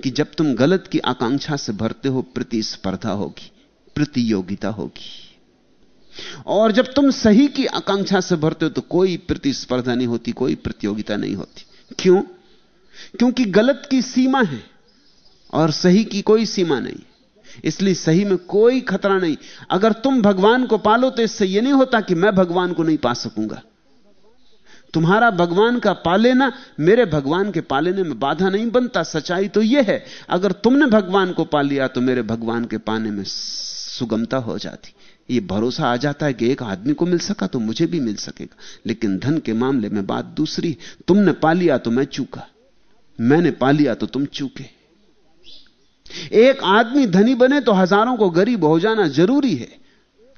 कि जब तुम गलत की आकांक्षा से भरते हो, प्रतिस्पर्धा होगी, प्रतियोगिता होगी। और जब तुम सही की आकांक्षा से भरते हो तो कोई प्रतिस्पर्धा नहीं होती, कोई प्रतियोगिता नहीं होती। क्यों? क्योंकि गलत की सीमा है, और सही की कोई सीमा नहीं। इसलिए सही में कोई खतरा नहीं। अगर तुम भगवान को पालो तो इससे यह नहीं होता कि मैं भगवान को नहीं पा सकूँगा। तुम्हारा भगवान का पालेना मेरे भगवान के पालेने में बाधा नहीं बनता, सच्चाई तो यह है। अगर तुमने भगवान को पा लिया तो मेरे भगवान के पाने में सुगमता हो जाती। ये भरोसा आ जाता है कि एक आदमी को मिल सका तो मुझे भी मिल सकेगा। लेकिन धन के मामले में बात दूसरी, तुमने पा लिया तो मैं चूका। मैंने पा लिया तो तुम चूके। एक आदमी धनी बने तो हज़ारों को गरीब हो जाना ज़रूरी है।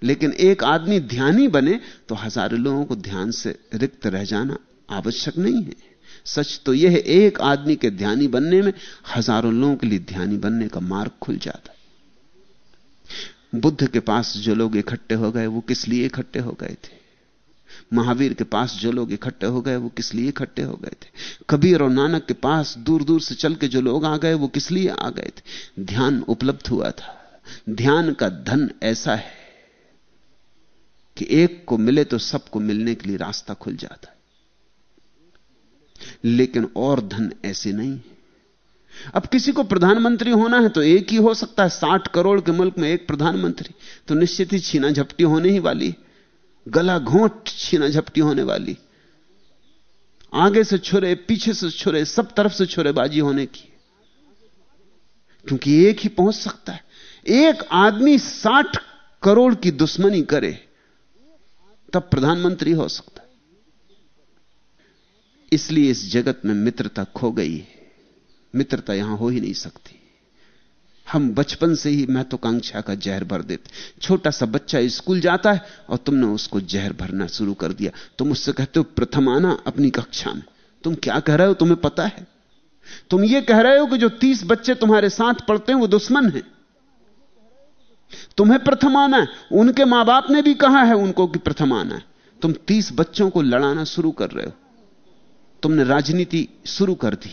लेकिन एक आदमी ध्यानी बने तो हज़ारों लोगों को ध्यान से रिक्त रह जाना आवश्यक नहीं है। सच तो यह है, एक आदमी के ध्यानी बनने में हज़ारों लोगों के लिए ध्यानी बनने का मार्ग खुल जाता है। बुद्ध के पास जो लोग इकट्ठे हो गए, वो किस लिए इकट्ठे हो गए थे? महावीर के पास जो लोग इकट्ठे हो गए, वो किस लिए इकट्ठे हो गए थे? कबीर और नानक के पास दूर दूर से चल के जो लोग आ गए, वो किस लिए आ गए थे? ध्यान उपलब्ध हुआ था। ध्यान का धन ऐसा है कि एक को मिले तो सबको मिलने के लिए रास्ता खुल जाता है। लेकिन और धन ऐसे नहीं है। अब किसी को प्रधानमंत्री होना है तो एक ही हो सकता है, साठ करोड़ के मुल्क में एक प्रधानमंत्री। तो निश्चित ही छीना झपटी होने ही वाली गला घोंट छीना झपटी होने वाली आगे से छुरे, पीछे से छुरे, सब तरफ़ से छुरेबाजी होने की क्योंकि एक ही पहुँच सकता है। एक आदमी साठ करोड़ की दुश्मनी करे। तब प्रधानमंत्री हो सकता इसलिए इस जगत में मित्रता खो गई है। मित्रता यहाँ हो ही नहीं सकती। हम बचपन से ही महत्वाकांक्षा का जहर भर देते छोटा सा बच्चा स्कूल जाता है और तुमने उसको जहर भरना शुरू कर दिया। तुम उससे कहते हो, प्रथम आना अपनी कक्षा में। तुम क्या कह रहे हो, तुम्हें पता है? तुम ये कह रहे हो कि जो तीस बच्चे तुम्हारे साथ पढ़ते हैं, वो दुश्मन है। तुम्हें प्रथम आना है। उनके माँ बाप ने भी कहा है, उनको कि प्रथम आना है। तुम तीस बच्चों को लड़ाना शुरू कर रहे हो। तुमने राजनीति शुरू कर दी।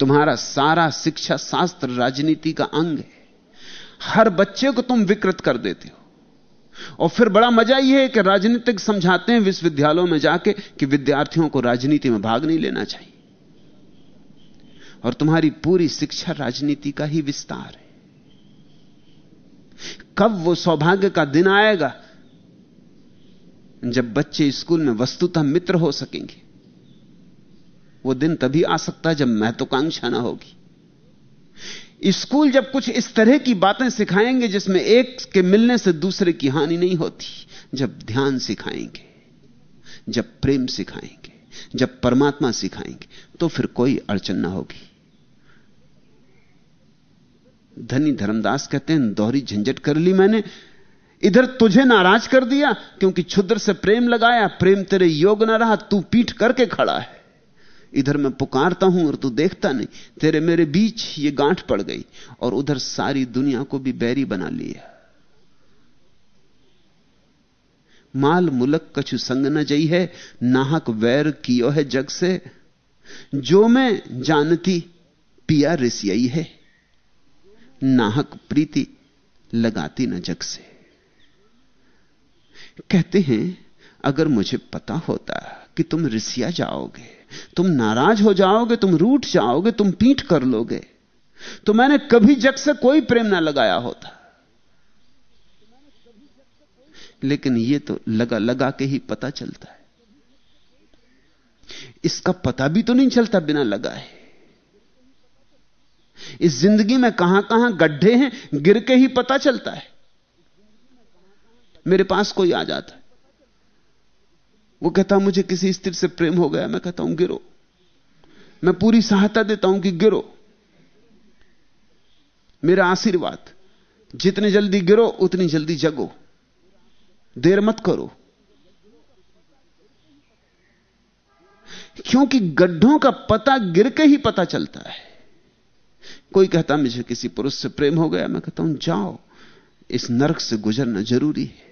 तुम्हारा सारा शिक्षा शास्त्र राजनीति का अंग है। हर बच्चे को तुम विकृत कर देते हो। और फिर बड़ा मज़ा यह है कि राजनीतिक समझाते हैं विश्वविद्यालयों में जाके कि विद्यार्थियों को राजनीति में भाग नहीं लेना चाहिए। और तुम्हारी पूरी शिक्षा राजनीति का ही विस्तार है। कब वो सौभाग्य का दिन आएगा? जब बच्चे स्कूल में वस्तुतः मित्र हो सकेंगे। वो दिन तभी आ सकता है जब महत्वाकांक्षा ना होगी। स्कूल जब कुछ इस तरह की बातें सिखाएँगे जिसमें एक के मिलने से दूसरे की हानि नहीं होती, जब ध्यान सिखाएँगे, जब प्रेम सिखाएँगे, जब परमात्मा सिखाएँगे तो फिर कोई अड़चन ना होगी। धनी धर्मदास कहते हैं, दोहरी झंझट कर ली मैंने। इधर तुझे नाराज़ कर दिया, क्योंकि क्षुद्र से प्रेम लगाया, प्रेम तेरे योग ना रहा, तू पीठ करके खड़ा है। इधर मैं पुकारता हूँ और तू देखता नहीं, तेरे मेरे बीच ये गांठ पड़ गई, और उधर सारी दुनिया को भी बैरी बना लिया। माल मुलक कछु संग न जई है, नाहक वैर कियो है जग से। जो मैं जानती, पिया रिसियई है। नाहक प्रीति लगाती न जग से। कहते हैं, अगर मुझे पता होता कि तुम रिसिया जाओगे, तुम नाराज़ हो जाओगे, तुम रूठ जाओगे, तुम पीठ कर लोगे तो मैंने कभी जग से कोई प्रेम ना लगाया होता। लेकिन यह तो लगा लगा के ही पता चलता है। इसका पता भी तो नहीं चलता बिना लगाए। इस ज़िंदगी में कहाँ कहाँ गड्ढे हैं, गिर के ही पता चलता है। मेरे पास कोई आ जाता है। वो कहता, मुझे किसी स्त्री से प्रेम हो गया। मैं कहता हूँ, गिरो। मैं पूरी सहायता देता हूँ कि गिरो। मेरा आशीर्वाद, जितने जल्दी गिरो, उतनी जल्दी जगो। देर मत करो। क्योंकि गड्ढों का पता गिर के ही पता चलता है। कोई कहता, मुझे किसी पुरुष से प्रेम हो गया? मैं कहता हूँ, जाओ, इस नरक से गुजरना ज़रूरी है।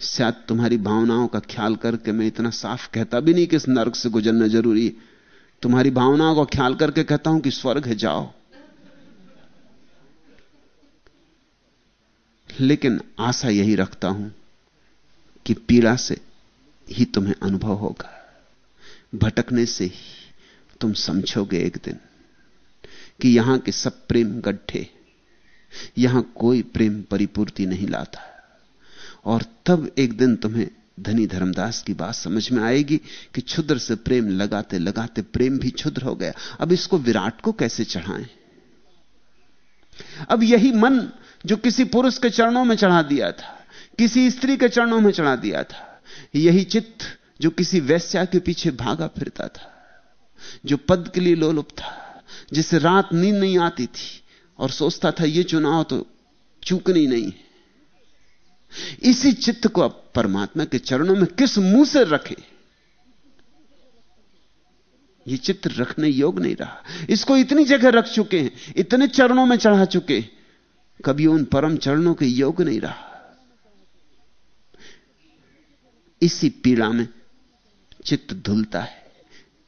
शायद तुम्हारी भावनाओं का ख्याल करके मैं इतना साफ़ कहता भी नहीं कि इस नर्क से गुजरना ज़रूरी है। तुम्हारी भावनाओं का ख्याल करके कहता हूँ कि स्वर्ग है, जाओ। लेकिन आशा यही रखता हूँ कि पीड़ा से ही तुम्हें अनुभव होगा, भटकने से ही। तुम समझोगे एक दिन कि यहाँ के सब प्रेम गड्ढे, यहाँ कोई प्रेम परिपूर्ति नहीं लाता। और तब एक दिन तुम्हें धनी धर्मदास की बात समझ में आएगी कि क्षुद्र से प्रेम लगाते लगाते प्रेम भी क्षुद्र हो गया। अब इसको विराट को कैसे चढ़ाएँ? अब यही मन जो किसी पुरुष के चरणों में चढ़ा दिया था, किसी स्त्री के चरणों में चढ़ा दिया था, यही चित्त जो किसी वैश्या के पीछे भागा फिरता था जो पद के लिए लोलुप था जिसे रात नींद नहीं आती थी और सोचता था यह चुनाव तो चूकनी नहीं है। इसी चित्त को अब परमात्मा के चरणों में किस मुँह से रखे? यह चित्र रखने योग नहीं रहा। इसको इतनी जगह रख चुके हैं, इतने चरणों में चढ़ा चुके कभी उन परम चरणों के योग नहीं रहा। इसी पीड़ा में चित्त धुलता है।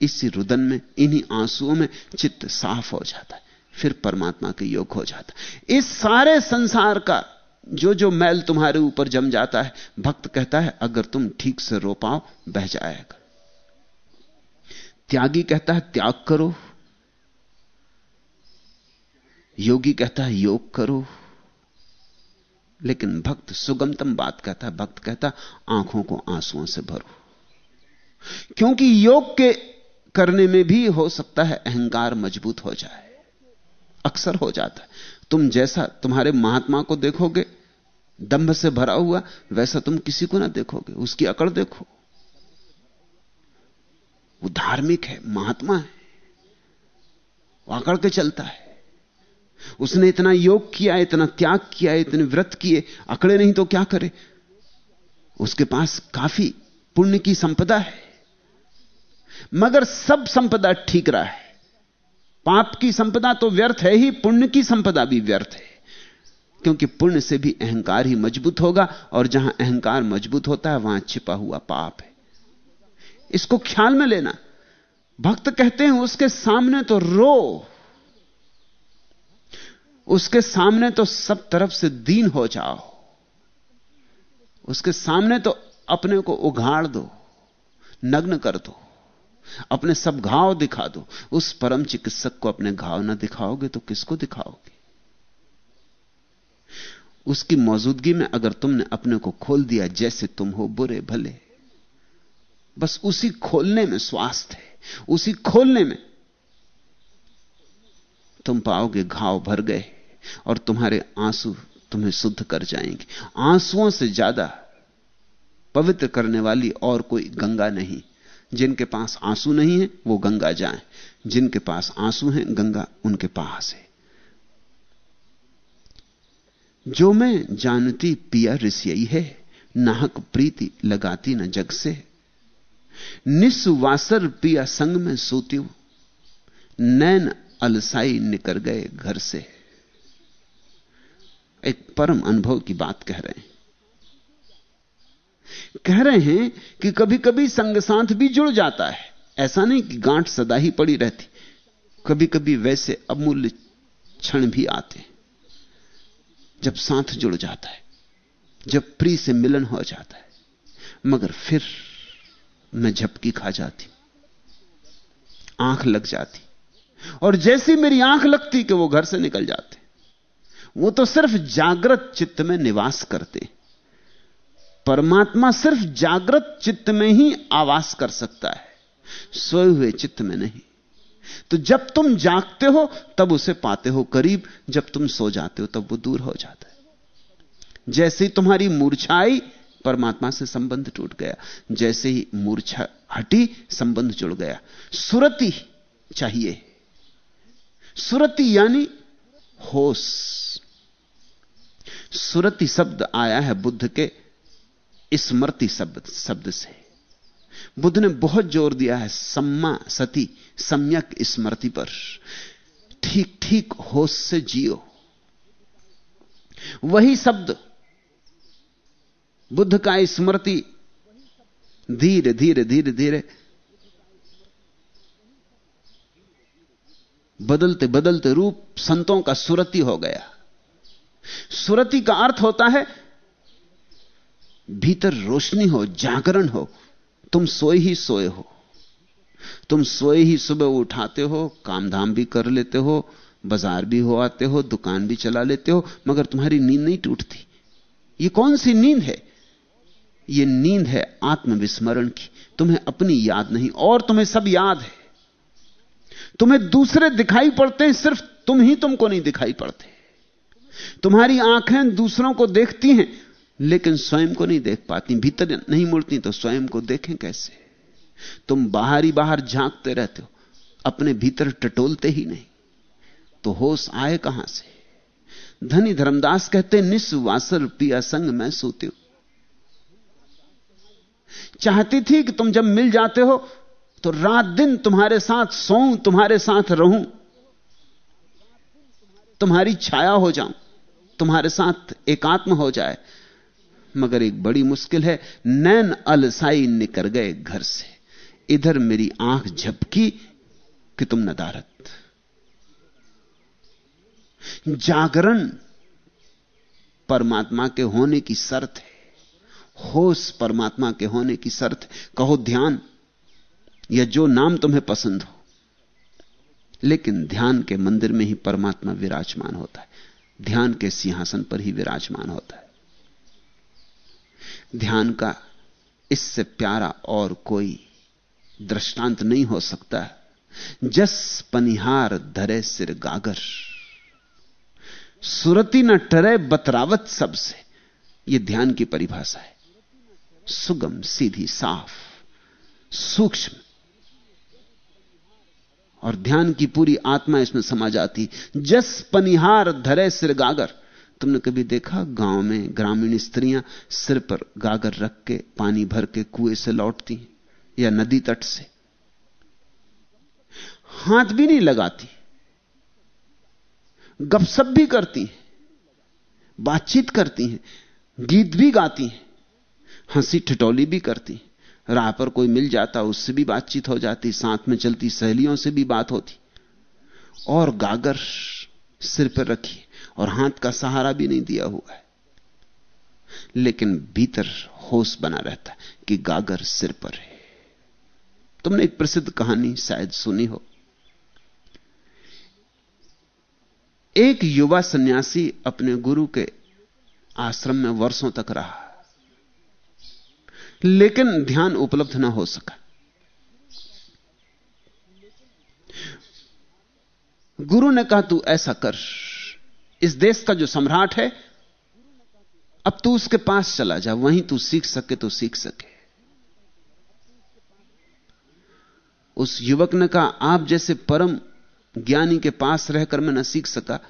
इसी रुदन में, इन्हीं आंसुओं में चित्त साफ़ हो जाता है, फिर परमात्मा के योग हो जाता है। इस सारे संसार का जो जो मैल तुम्हारे ऊपर जम जाता है, भक्त कहता है, अगर तुम ठीक से रो पाओ, बह जाएगा। त्यागी कहता है, त्याग करो। योगी कहता है, योग करो। लेकिन भक्त, सुगमतम बात कहता है, भक्त कहता आँखों को आंसुओं से भरो। क्योंकि योग के करने में भी हो सकता है अहंकार मज़बूत हो जाए। अक्सर हो जाता है। तुम जैसा तुम्हारे महात्मा को देखोगे, दंभ से भरा हुआ, वैसा तुम किसी को ना देखोगे। उसकी अकड़ देखो। वो धार्मिक है, महात्मा है। वो अकड़ के चलता है। उसने इतना योग किया, इतना त्याग किया, इतने व्रत किए, अकड़े नहीं तो क्या करे? उसके पास काफ़ी पुण्य की संपदा है। मगर सब संपदा ठीक रहा है। पाप की संपदा तो व्यर्थ है ही, पुण्य की संपदा भी व्यर्थ है। क्योंकि पुण्य से भी अहंकार ही मज़बूत होगा, और जहाँ अहंकार मज़बूत होता है, वहाँ छिपा हुआ पाप है। इसको ख्याल में लेना। भक्त कहते हैं, उसके सामने तो रो। उसके सामने तो सब तरफ़ से दीन हो जाओ। उसके सामने तो अपने को उघाड़ दो, नग्न कर दो। अपने सब घाव दिखा दो। उस परम चिकित्सक को अपने घाव ना दिखाओगे तो किसको दिखाओगे? उसकी मौजूदगी में अगर तुमने अपने को खोल दिया जैसे तुम हो बुरे भले, बस उसी खोलने में स्वास्थ्य है, उसी खोलने में। तुम पाओगे घाव भर गए और तुम्हारे आँसू तुम्हें शुद्ध कर जाएँगे। आंसुओं से ज़्यादा पवित्र करने वाली और कोई गंगा नहीं। जिनके पास आँसू नहीं है, वो गंगा जाए। जिनके पास आँसू हैं, गंगा उनके पास है। जो मैं जानती पिया ऋषियई है, नाहक प्रीति लगाती न जग से। निस्वासर पिया संग में सोती नैन अलसाई निकर गए घर से। एक परम अनुभव की बात कह रहे हैं। कह रहे हैं कि कभी कभी संग साथ भी जुड़ जाता है। ऐसा नहीं कि गांठ सदा ही पड़ी रहती। कभी कभी वैसे अमूल्य क्षण भी आते जब साथ जुड़ जाता है, जब प्री से मिलन हो जाता है, मगर फिर मैं झपकी खा जाती, आँख लग जाती, और जैसी मेरी आँख लगती कि वो घर से निकल जाते, वो तो सिर्फ़ जागृत चित्त में निवास करते परमात्मा सिर्फ़ जागृत चित्त में ही आवास कर सकता है, सोए हुए चित्त में नहीं। तो जब तुम जागते हो, तब उसे पाते हो करीब, जब तुम सो जाते हो, तब वो दूर हो जाता है। जैसे ही तुम्हारी मूर्छा आई परमात्मा से संबंध टूट गया। जैसे ही मूर्छा हटी, संबंध जुड़ गया। सुरति चाहिए। सुरति यानी होश। सुरति शब्द आया है बुद्ध के स्मृति शब्द शब्द से। बुद्ध ने बहुत ज़ोर दिया है, सम्मा सती, सम्यक स्मृति पर। ठीक ठीक होश से जियो। वही शब्द बुद्ध का स्मृति धीरे धीरे धीरे धीरे बदलते बदलते रूप संतों का सुरति हो गया। सुरति का अर्थ होता है भीतर रोशनी हो, जागरण हो, तुम सोए ही सोए हो। तुम सोए ही सुबह उठाते हो काम धाम भी कर लेते हो, बाज़ार भी हो आते हो, दुकान भी चला लेते हो, मगर तुम्हारी नींद नहीं टूटती। ये कौन सी नींद है? ये नींद है आत्मविस्मरण की। तुम्हें अपनी याद नहीं, और तुम्हें सब याद है। तुम्हें दूसरे दिखाई पड़ते हैं, सिर्फ़ तुम ही तुमको नहीं दिखाई पड़ते। तुम्हारी आँखें दूसरों को देखती हैं लेकिन स्वयं को नहीं देख पाती, भीतर नहीं मुड़ती तो स्वयं को देखें कैसे? तुम बाहर ही बाहर झांकते रहते हो, अपने भीतर टटोलते ही नहीं। तो होश आए कहाँ से? धनी धर्मदास कहते निस्वासर पिया संग मैं सोती हूँ। चाहती थी कि तुम जब मिल जाते हो तो रात दिन तुम्हारे साथ सोऊं, तुम्हारे साथ रहूँ। तुम्हारी छाया हो जाऊँ, तुम्हारे साथ एकात्म हो जाए मगर एक बड़ी मुश्किल है। नैन अलसाई निकर गए घर से। इधर मेरी आँख झपकी कि तुम नदारत। जागरण परमात्मा के होने की शर्त है। होश परमात्मा के होने की शर्त कहो ध्यान, या जो नाम तुम्हें पसंद हो। लेकिन ध्यान के मंदिर में ही परमात्मा विराजमान होता है। ध्यान के सिंहासन पर ही विराजमान होता है। ध्यान का इससे प्यारा और कोई दृष्टांत नहीं हो सकता। जस पनिहार धरे सिर गागर। सुरति न टरे बतरावत सबसे। यह ध्यान की परिभाषा है। सुगम, सीधी, साफ़, सूक्ष्म। और ध्यान की पूरी आत्मा इसमें समा जाती। जस पनिहार धरे सिर गागर। तुमने कभी देखा गाँव में ग्रामीण स्त्रियाँ सिर पर गागर रख के पानी भर के कुएँ से लौटती या नदी तट से? हाथ भी नहीं लगाती। गपसप भी करती हैं। बातचीत करती हैं। गीत भी गाती हैं। हँसी ठिठौली भी करती राह पर कोई मिल जाता, उससे भी बातचीत हो जाती, साथ में चलती सहेलियों से भी बात होती। और गागर सिर पर रखी। और हाथ का सहारा भी नहीं दिया हुआ है। लेकिन भीतर होश बना रहता है कि गागर सिर पर है। तुमने एक प्रसिद्ध कहानी शायद सुनी हो। एक युवा सन्यासी अपने गुरु के आश्रम में वर्षों तक रहा। लेकिन ध्यान उपलब्ध ना हो सका। गुरु ने कहा, तू ऐसा कर इस देश का जो सम्राट है, अब तू उसके पास चला जा, वहीं तू सीख सके तो सीख सके। उस युवक ने कहा, आप जैसे परम ज्ञानी के पास रहकर मैं न सीख सका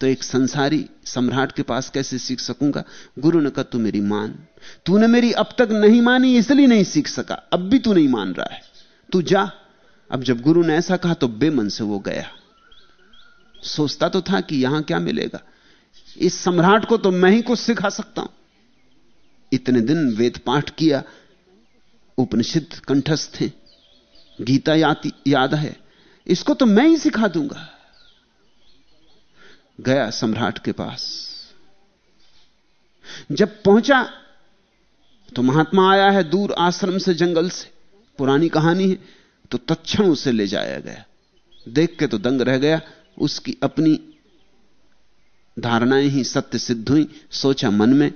तो एक संसारी सम्राट के पास कैसे सीख सकूँगा? गुरु ने कहा, तू मेरी मान। तूने मेरी अब तक नहीं मानी, इसलिए नहीं सीख सका। अब भी तू नहीं मान रहा है। तू जा। अब जब गुरु ने ऐसा कहा तो बेमन से वो गया। सोचता तो था कि यहाँ क्या मिलेगा। इस सम्राट को तो मैं ही कुछ सिखा सकता हूँ। इतने दिन वेद पाठ किया, उपनिषद कंठस्थ थे गीता याद है, इसको तो मैं ही सिखा दूँगा। गया सम्राट के पास। जब पहुँचा तो महात्मा आया है दूर आश्रम से जंगल से। पुरानी कहानी है तो तत्क्षण उसे ले जाया गया। देख के तो दंग रह गया। उसकी अपनी धारणाएँ ही सत्य सिद्ध हुई। सोचा मन में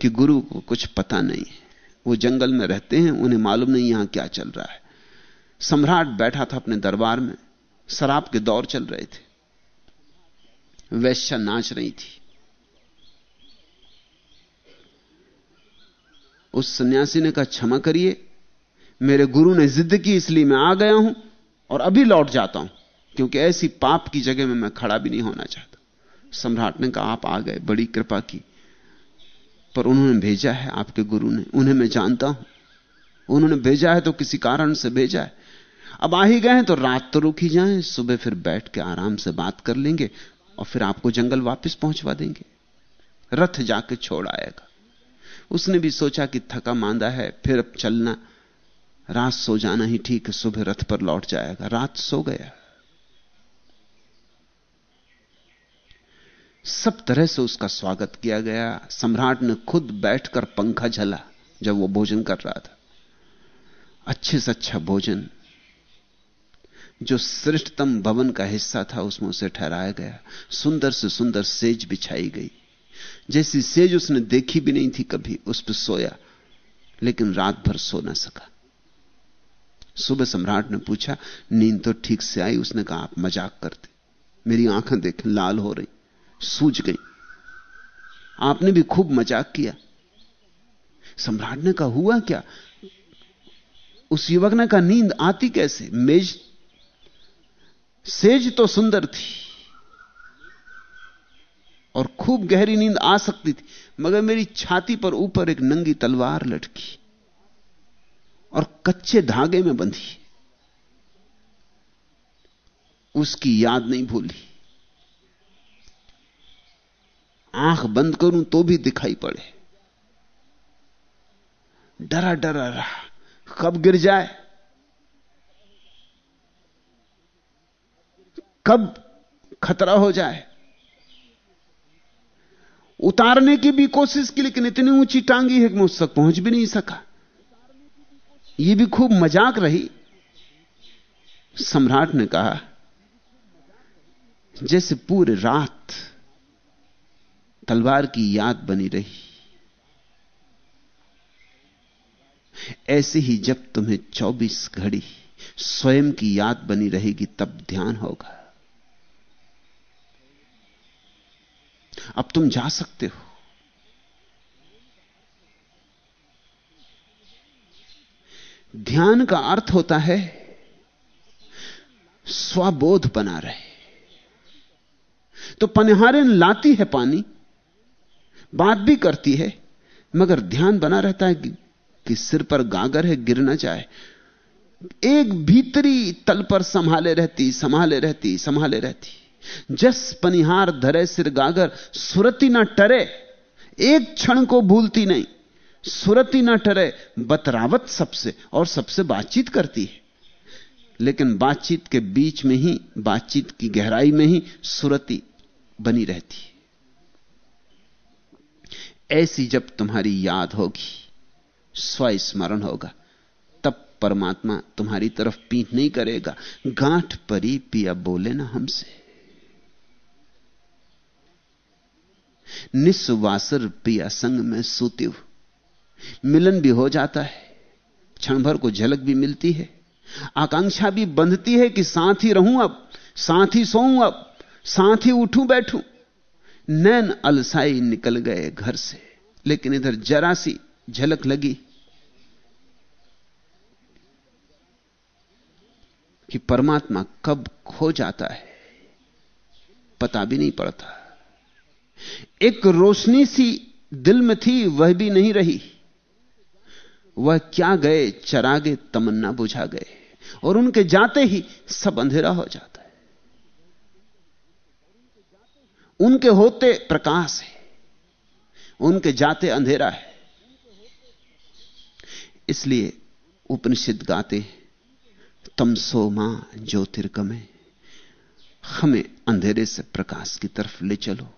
कि गुरु को कुछ पता नहीं है। वो जंगल में रहते हैं, उन्हें मालूम नहीं यहाँ क्या चल रहा है। सम्राट बैठा था अपने दरबार में, शराब के दौर चल रहे थे। वैश्या नाच रही थी। उस सन्यासी ने कहा, क्षमा करिए, मेरे गुरु ने जिद की इसलिए मैं आ गया हूँ और अभी लौट जाता हूँ। क्योंकि ऐसी पाप की जगह में मैं खड़ा भी नहीं होना चाहता। सम्राट ने कहा, आप आ गए, बड़ी कृपा की। पर उन्होंने भेजा है आपके गुरु ने, उन्हें मैं जानता हूँ। उन्होंने भेजा है तो किसी कारण से भेजा है। अब आ ही गए तो रात तो रुक ही जाए, सुबह फिर बैठ के आराम से बात कर लेंगे और फिर आपको जंगल वापस पहुंचवा देंगे। रथ जाके छोड़ आएगा। उसने भी सोचा कि थका मांदा है, फिर अब चलना, रात सो जाना ही ठीक है, सुबह रथ पर लौट जाएगा। रात सो गया। सब तरह से उसका स्वागत किया गया। सम्राट ने खुद बैठकर पंखा झला जब वो भोजन कर रहा था। अच्छे से अच्छा भोजन, जो श्रेष्ठतम भवन का हिस्सा था, उसमें उसे ठहराया गया। सुंदर से सुंदर सेज बिछाई गई। जैसी सेज उसने देखी भी नहीं थी कभी, उस पर सोया, लेकिन रात भर सो ना सका। सुबह सम्राट ने पूछा, नींद तो ठीक से आई? उसने कहा, आप मज़ाक करते। मेरी आँखें देख, लाल हो रही। सूझ गई। आपने भी खूब मज़ाक किया। सम्राट ने कहा, हुआ क्या? उस युवक ने कहा, नींद आती कैसे? मेज, सेज तो सुंदर थी और खूब गहरी नींद आ सकती थी, मगर मेरी छाती पर ऊपर एक नंगी तलवार लटकी और कच्चे धागे में बंधी। उसकी याद नहीं भूली। आँख बंद करूँ तो भी दिखाई पड़े। डरा डरा रहा, कब गिर जाए? कब खतरा हो जाए? उतारने की भी कोशिश की, लेकिन इतनी ऊँची टांगी है कि मैं उस तक पहुँच भी नहीं सका। यह भी खूब मज़ाक रही। सम्राट ने कहा, जैसे पूरे रात तलवार की याद बनी रही। ऐसे ही जब तुम्हें 24 घड़ी स्वयं की याद बनी रहेगी, तब ध्यान होगा। अब तुम जा सकते हो। ध्यान का अर्थ होता है, स्वबोध बना रहे। तो पनिहारिन लाती है पानी बात भी करती है मगर ध्यान बना रहता है कि, कि सिर पर गागर है गिर ना जाए। एक भीतरी तल पर संभाले रहती संभाले रहती संभाले रहती। जस पनिहार धरे सिर गागर सुरती ना टरे एक क्षण को भूलती नहीं। सुरती ना टरे बतरावत सबसे और सबसे बातचीत करती है। लेकिन बातचीत के बीच में ही बातचीत की गहराई में ही सुरती बनी रहती है। ऐसी जब तुम्हारी याद होगी, स्वस्मरण होगा, तब परमात्मा तुम्हारी तरफ़ पीठ नहीं करेगा। गांठ परी पिया बोले ना हमसे। निस्वासर पिया संग में सूतिव मिलन भी हो जाता है, क्षण भर को झलक भी मिलती है। आकांक्षा भी बंधती है कि साथ ही रहूँ अब, साथ ही सोऊं अब, साथ ही उठूं बैठूं। नैन अलसाई निकल गए घर से, लेकिन इधर जरा सी झलक लगी कि परमात्मा कब खो जाता है, पता भी नहीं पड़ता। एक रोशनी सी दिल में थी, वह भी नहीं रही। वह क्या गए, चरागे तमन्ना बुझा गए, और उनके जाते ही सब अंधेरा हो जाता है उनके होते प्रकाश है, उनके जाते अंधेरा है। इसलिए उपनिषद गाते तमसो माँ ज्योतिर्गमे हमें अंधेरे से प्रकाश की तरफ़ ले चलो।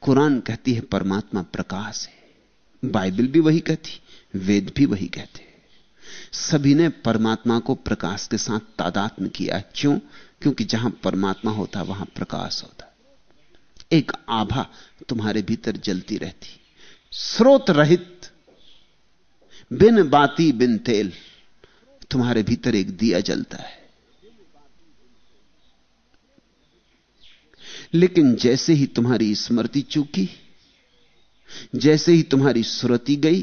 कुरान कहती है, परमात्मा प्रकाश है। बाइबल भी वही कहती, वेद भी वही कहते। सभी ने परमात्मा को प्रकाश के साथ तादात्म किया क्यों? क्योंकि जहाँ परमात्मा होता, वहाँ प्रकाश होता। एक आभा तुम्हारे भीतर जलती रहती। स्रोत रहित, बिन बाती बिन तेल, तुम्हारे भीतर एक दिया जलता है। लेकिन जैसे ही तुम्हारी स्मृति चूकी, जैसे ही तुम्हारी सुरति गई,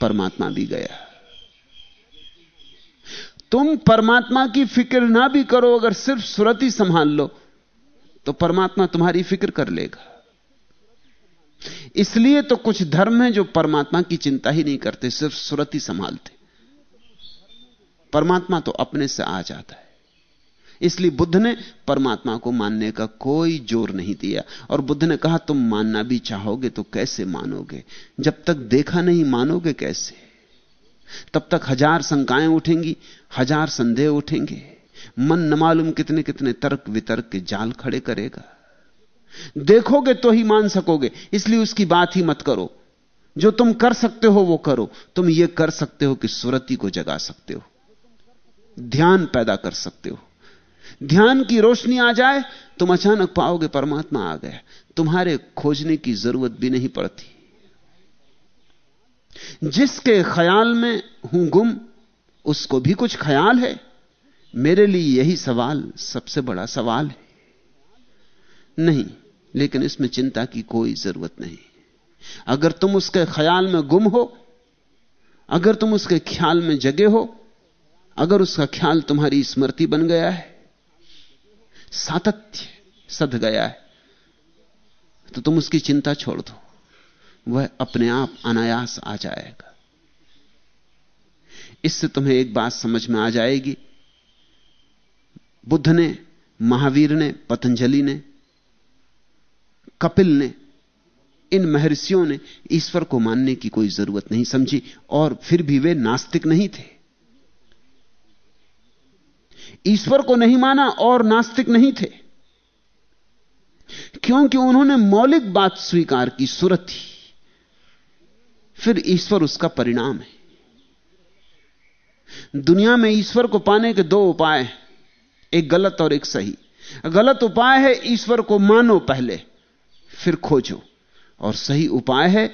परमात्मा भी गया। तुम परमात्मा की फ़िक्र ना भी करो, अगर सिर्फ़ सुरति संभाल लो तो परमात्मा तुम्हारी फ़िक्र कर लेगा। इसलिए तो कुछ धर्म है जो परमात्मा की चिंता ही नहीं करते, सिर्फ़ सुरति संभालते। परमात्मा तो अपने से आ जाता है। इसलिए बुद्ध ने परमात्मा को मानने का कोई ज़ोर नहीं दिया। और बुद्ध ने कहा, तुम मानना भी चाहोगे तो कैसे मानोगे? जब तक देखा नहीं मानोगे कैसे? तब तक हज़ार शंकाएँ उठेंगी, हज़ार संदेह उठेंगे। मन न मालूम कितने कितने तर्क वितर्क के जाल खड़े करेगा। देखोगे तो ही मान सकोगे, इसलिए उसकी बात ही मत करो। जो तुम कर सकते हो वो करो। तुम ये कर सकते हो कि सुरति को जगा सकते हो। ध्यान पैदा कर सकते हो। ध्यान की रोशनी आ जाए, तुम अचानक पाओगे परमात्मा आ गया। तुम्हारे खोजने की ज़रूरत भी नहीं पड़ती। जिसके ख्याल में हूँ गुम, उसको भी कुछ ख्याल है। मेरे लिए यही सवाल सबसे बड़ा सवाल है। नहीं, लेकिन इसमें चिंता की कोई ज़रूरत नहीं। अगर तुम उसके ख्याल में गुम हो, अगर तुम उसके ख्याल में जगे हो, अगर उसका ख्याल तुम्हारी स्मृति बन गया है, सातत्य सद गया है तो तुम उसकी चिंता छोड़ दो। वह अपने आप अनायास आ जाएगा। इससे तुम्हें एक बात समझ में आ जाएगी बुद्ध ने, महावीर ने, पतंजलि ने, कपिल ने, इन महर्षियों ने ईश्वर को मानने की कोई ज़रूरत नहीं समझी और फिर भी वे नास्तिक नहीं थे। ईश्वर को नहीं माना और नास्तिक नहीं थे। क्योंकि उन्होंने मौलिक बात स्वीकार की, सूरत थी। फिर ईश्वर उसका परिणाम है। दुनिया में ईश्वर को पाने के दो उपाय हैं। एक गलत और एक सही। गलत उपाय है, ईश्वर को मानो पहले, फिर खोजो। और सही उपाय है,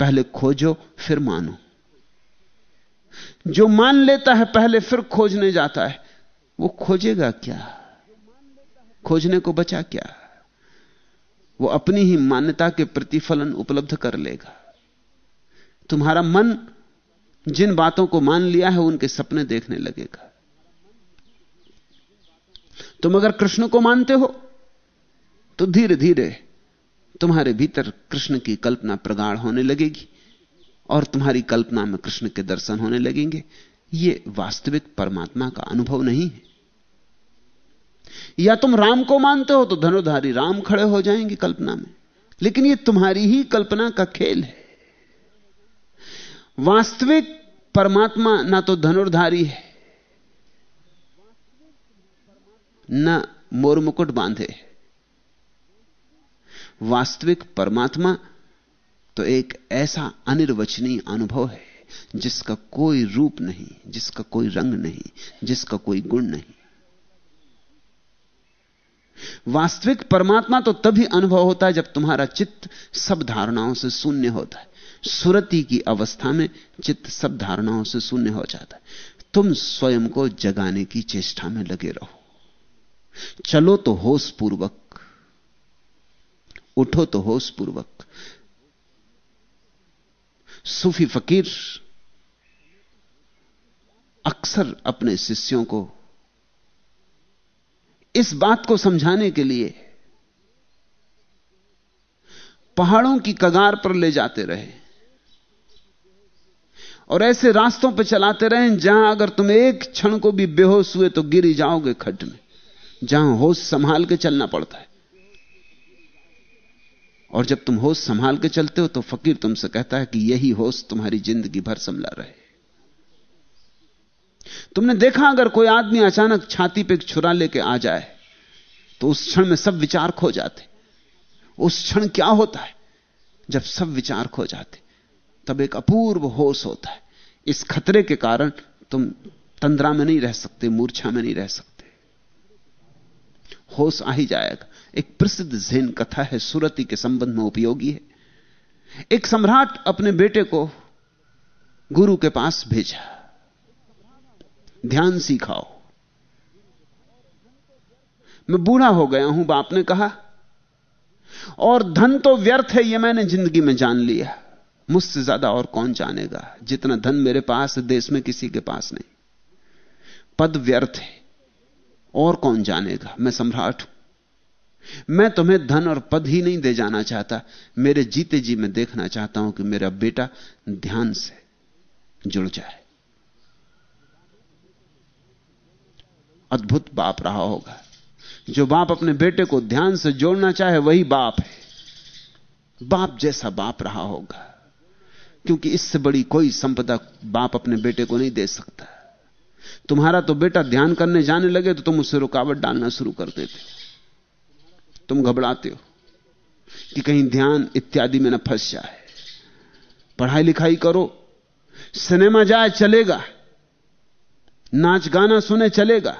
पहले खोजो, फिर मानो। जो मान लेता है, पहले फिर खोजने जाता है, वो खोजेगा क्या? खोजने को बचा क्या? वो अपनी ही मान्यता के प्रतिफलन उपलब्ध कर लेगा। तुम्हारा मन जिन बातों को मान लिया है, उनके सपने देखने लगेगा। तुम अगर कृष्ण को मानते हो तो धीरे धीरे तुम्हारे भीतर कृष्ण की कल्पना प्रगाढ़ होने लगेगी और तुम्हारी कल्पना में कृष्ण के दर्शन होने लगेंगे। यह वास्तविक परमात्मा का अनुभव नहीं है। या तुम राम को मानते हो तो धनुधारी राम खड़े हो जाएँगे कल्पना में। लेकिन यह तुम्हारी ही कल्पना का खेल है। वास्तविक परमात्मा ना तो धनुर्धारी है न मोर मुकुट बांधे। वास्तविक परमात्मा तो एक ऐसा अनिर्वचनीय अनुभव है, जिसका कोई रूप नहीं, जिसका कोई रंग नहीं, जिसका कोई गुण नहीं। वास्तविक परमात्मा तो तभी अनुभव होता है जब तुम्हारा चित्त सब धारणाओं से शून्य होता है। सुरति की अवस्था में चित्त सब धारणाओं से शून्य हो जाता है। तुम स्वयं को जगाने की चेष्टा में लगे रहो। चलो तो होश पूर्वक, उठो तो होश पूर्वक। सूफी फकीर अक्सर अपने शिष्यों को इस बात को समझाने के लिए पहाड़ों की कगार पर ले जाते रहे और ऐसे रास्तों पर चलाते रहे जहाँ अगर तुम एक क्षण को भी बेहोश हुए तो गिरी जाओगे खड्ड में। जहाँ होश संभाल के चलना पड़ता है। और जब तुम होश संभाल के चलते हो तो फकीर तुमसे कहता है कि यही होश तुम्हारी ज़िंदगी भर संभला रहे। तुमने देखा अगर कोई आदमी अचानक छाती पे छुरा लेके आ जाए तो उस क्षण में सब विचार खो जाते। उस क्षण क्या होता है? जब सब विचार खो जाते, तब एक अपूर्व होश होता है। इस खतरे के कारण तुम तंद्रा में नहीं रह सकते, मूर्छा में नहीं रह सकते। होश आ ही जाएगा। एक प्रसिद्ध जैन कथा है, सुरति के संबंध में उपयोगी है। एक सम्राट अपने बेटे को गुरु के पास भेजा। ध्यान सिखाओ। मैं बूढ़ा हो गया हूँ, बाप ने कहा, और धन तो व्यर्थ है यह मैंने ज़िंदगी में जान लिया। मुझसे ज़्यादा और कौन जानेगा? जितना धन मेरे पास देश में किसी के पास नहीं। पद व्यर्थ है। और कौन जानेगा? मैं सम्राट हूँ। मैं तुम्हें धन और पद ही नहीं दे जाना चाहता। मेरे जीते जी मैं देखना चाहता हूँ कि मेरा बेटा ध्यान से जुड़ जाए। अद्भुत बाप रहा होगा। जो बाप अपने बेटे को ध्यान से जोड़ना चाहे, वही बाप है। बाप जैसा बाप रहा होगा। क्योंकि इससे बड़ी कोई संपदा बाप अपने बेटे को नहीं दे सकता। तुम्हारा तो बेटा ध्यान करने जाने लगे तो तुम उससे रुकावट डालना शुरू कर देते। तुम घबराते हो कि कहीं ध्यान इत्यादि में ना फंस जाए। पढ़ाई लिखाई करो, सिनेमा जाए चलेगा, नाच गाना सुने चलेगा,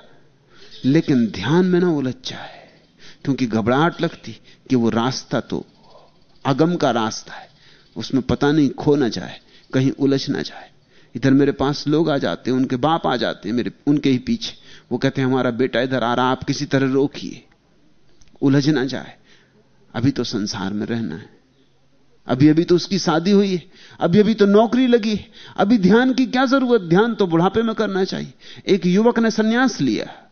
लेकिन ध्यान में ना उलझ जाए, क्योंकि घबराहट लगती कि वो रास्ता तो अगम का रास्ता है, उसमें पता नहीं खो ना जाए, कहीं उलझ ना जाए। इधर मेरे पास लोग आ जाते हैं, उनके बाप आ जाते हैं मेरे, उनके ही पीछे। वो कहते हैं, हमारा बेटा इधर आ रहा आप किसी तरह रोकिए। उलझ ना जाए। अभी तो संसार में रहना है। अभी अभी तो उसकी शादी हुई है। अभी अभी तो नौकरी लगी है। अभी ध्यान की क्या ज़रूरत? ध्यान तो बुढ़ापे में करना चाहिए। एक युवक ने सन्यास लिया।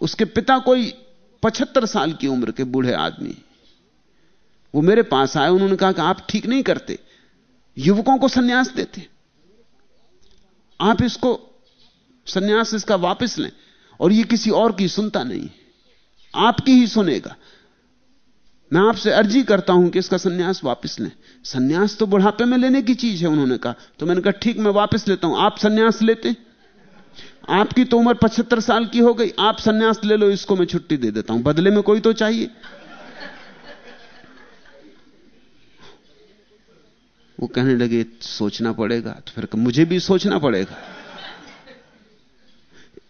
उसके पिता कोई पचहत्तर साल की उम्र के बूढ़े आदमी। वो मेरे पास आए, उन्होंने कहा कि आप ठीक नहीं करते। युवकों को सन्यास देते आप इसको सन्यास इसका वापस लें और ये किसी और की सुनता नहीं आपकी ही सुनेगा। मैं आपसे अर्जी करता हूँ कि इसका सन्यास वापस लें। सन्यास तो बुढ़ापे में लेने की चीज़ है, उन्होंने कहा। तो मैंने कहा, ठीक, मैं वापस लेता हूँ। आप सन्यास लेते आपकी तो उम्र पचहत्तर साल की हो गई। आप सन्यास ले लो, इसको मैं छुट्टी दे देता हूँ। बदले में कोई तो चाहिए। वो कहने लगे, सोचना पड़ेगा। तो फिर मुझे भी सोचना पड़ेगा।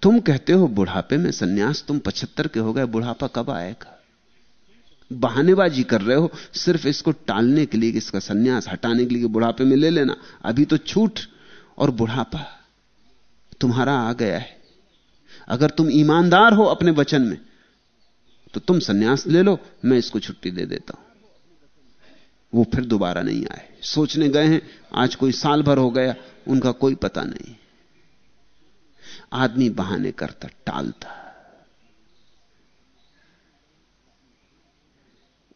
तुम कहते हो बुढ़ापे में सन्यास तुम पचहत्तर के हो गए, बुढ़ापा कब आएगा? बहानेबाजी कर रहे हो, सिर्फ़ इसको टालने के लिए इसका सन्यास हटाने के लिए बुढ़ापे में ले लेना। अभी तो छूट और बुढ़ापा तुम्हारा आ गया है। अगर तुम ईमानदार हो अपने वचन में तो तुम सन्यास ले लो, मैं इसको छुट्टी दे देता हूँ। वो फिर दोबारा नहीं आए। सोचने गए हैं, आज कोई साल भर हो गया, उनका कोई पता नहीं। आदमी बहाने करता, टालता।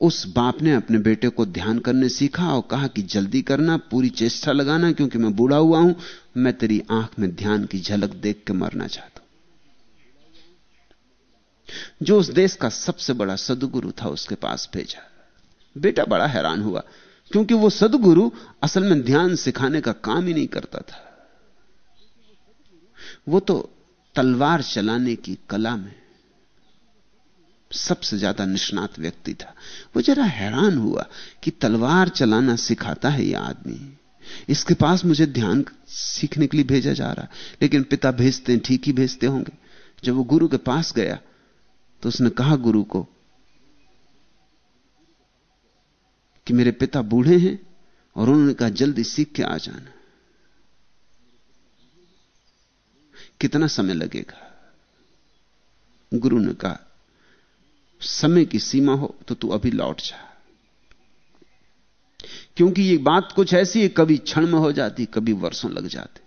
उस बाप ने अपने बेटे को ध्यान करने सीखा और कहा कि जल्दी करना, पूरी चेष्टा लगाना, क्योंकि मैं बूढ़ा हुआ हूँ, मैं तेरी आँख में ध्यान की झलक देख के मरना चाहता हूँ। जो उस देश का सबसे बड़ा सदगुरु था, उसके पास भेजा। बेटा बड़ा हैरान हुआ, क्योंकि वो सदगुरु असल में ध्यान सिखाने का काम ही नहीं करता था। वो तो तलवार चलाने की कला में सबसे ज़्यादा निष्णात व्यक्ति था। वो जरा हैरान हुआ कि तलवार चलाना सिखाता है यह आदमी। इसके पास मुझे ध्यान सीखने के लिए भेजा जा रहा, लेकिन पिता भेजते हैं, ठीक ही भेजते होंगे। जब वो गुरु के पास गया तो उसने कहा गुरु को कि मेरे पिता बूढ़े हैं और उन्होंने कहा, जल्दी सीख के आ जाना। कितना समय लगेगा? गुरु ने कहा, समय की सीमा हो तो तू अभी लौट जा। क्योंकि ये बात कुछ ऐसी है, कभी क्षण में हो जाती, कभी वर्षों लग जाते।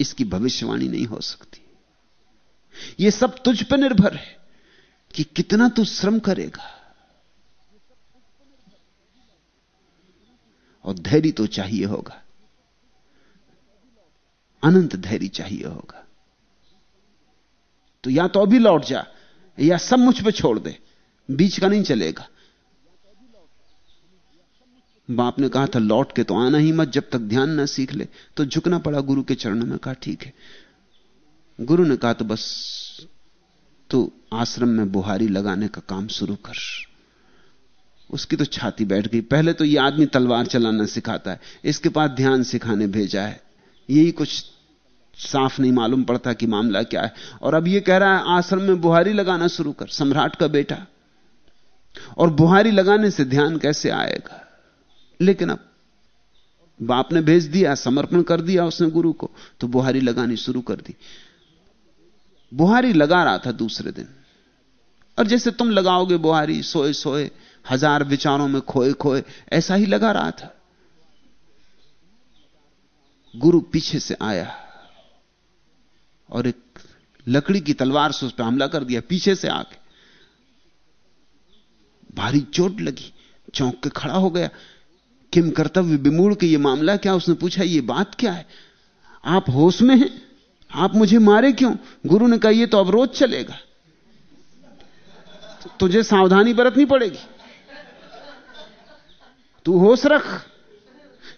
इसकी भविष्यवाणी नहीं हो सकती। ये सब तुझ पर निर्भर है कि कितना तू श्रम करेगा। और धैर्य तो चाहिए होगा। अनंत धैर्य चाहिए होगा। तो या तो अभी लौट जा, या सब मुझ पे छोड़ दे, बीच का नहीं चलेगा। बाप ने कहा था, लौट के तो आना ही मत, जब तक ध्यान ना सीख ले। तो झुकना पड़ा गुरु के चरणों में, कहा, ठीक है। गुरु ने कहा तो बस, तू आश्रम में बुहारी लगाने का काम शुरू कर। उसकी तो छाती बैठ गई। पहले तो यह आदमी तलवार चलाना सिखाता है, इसके पास ध्यान सिखाने भेजा है। यही कुछ साफ़ नहीं मालूम पड़ता कि मामला क्या है। और अब यह कह रहा है, आश्रम में बुहारी लगाना शुरू कर, सम्राट का बेटा। और बुहारी लगाने से ध्यान कैसे आएगा? लेकिन अब बाप ने भेज दिया, समर्पण कर दिया उसने गुरु को तो बुहारी लगानी शुरू कर दी। बुहारी लगा रहा था दूसरे दिन। और जैसे तुम लगाओगे बुहारी, सोए सोए हज़ार विचारों में खोए खोए, ऐसा ही लगा रहा था। गुरु पीछे से आया और एक लकड़ी की तलवार से उस पर हमला कर दिया, पीछे से आके। भारी चोट लगी, चौंक के खड़ा हो गया। किम कर्तव्य विमूढ़ के ये मामला क्या? उसने पूछा, ये बात क्या है? आप होश में हैं? आप मुझे मारे क्यों? गुरु ने कहा, ये तो अब रोज चलेगा। तुझे सावधानी बरतनी पड़ेगी। तू होश रख।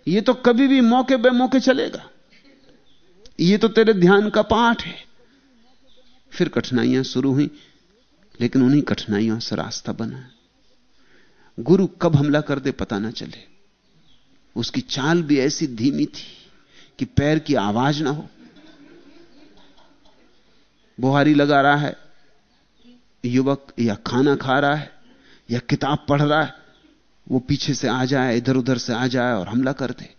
ये तो कभी भी मौके बे मौके चलेगा। ये तो तेरे ध्यान का पाठ है। फिर कठिनाइयाँ शुरू हुई, लेकिन उन्हीं कठिनाइयों से रास्ता बना। गुरु कब हमला कर दे पता ना चले। उसकी चाल भी ऐसी धीमी थी कि पैर की आवाज़ ना हो। बुहारी लगा रहा है, युवक या खाना खा रहा है, या किताब पढ़ रहा है वो पीछे से आ जाए इधर उधर से आ जाए और हमला कर दे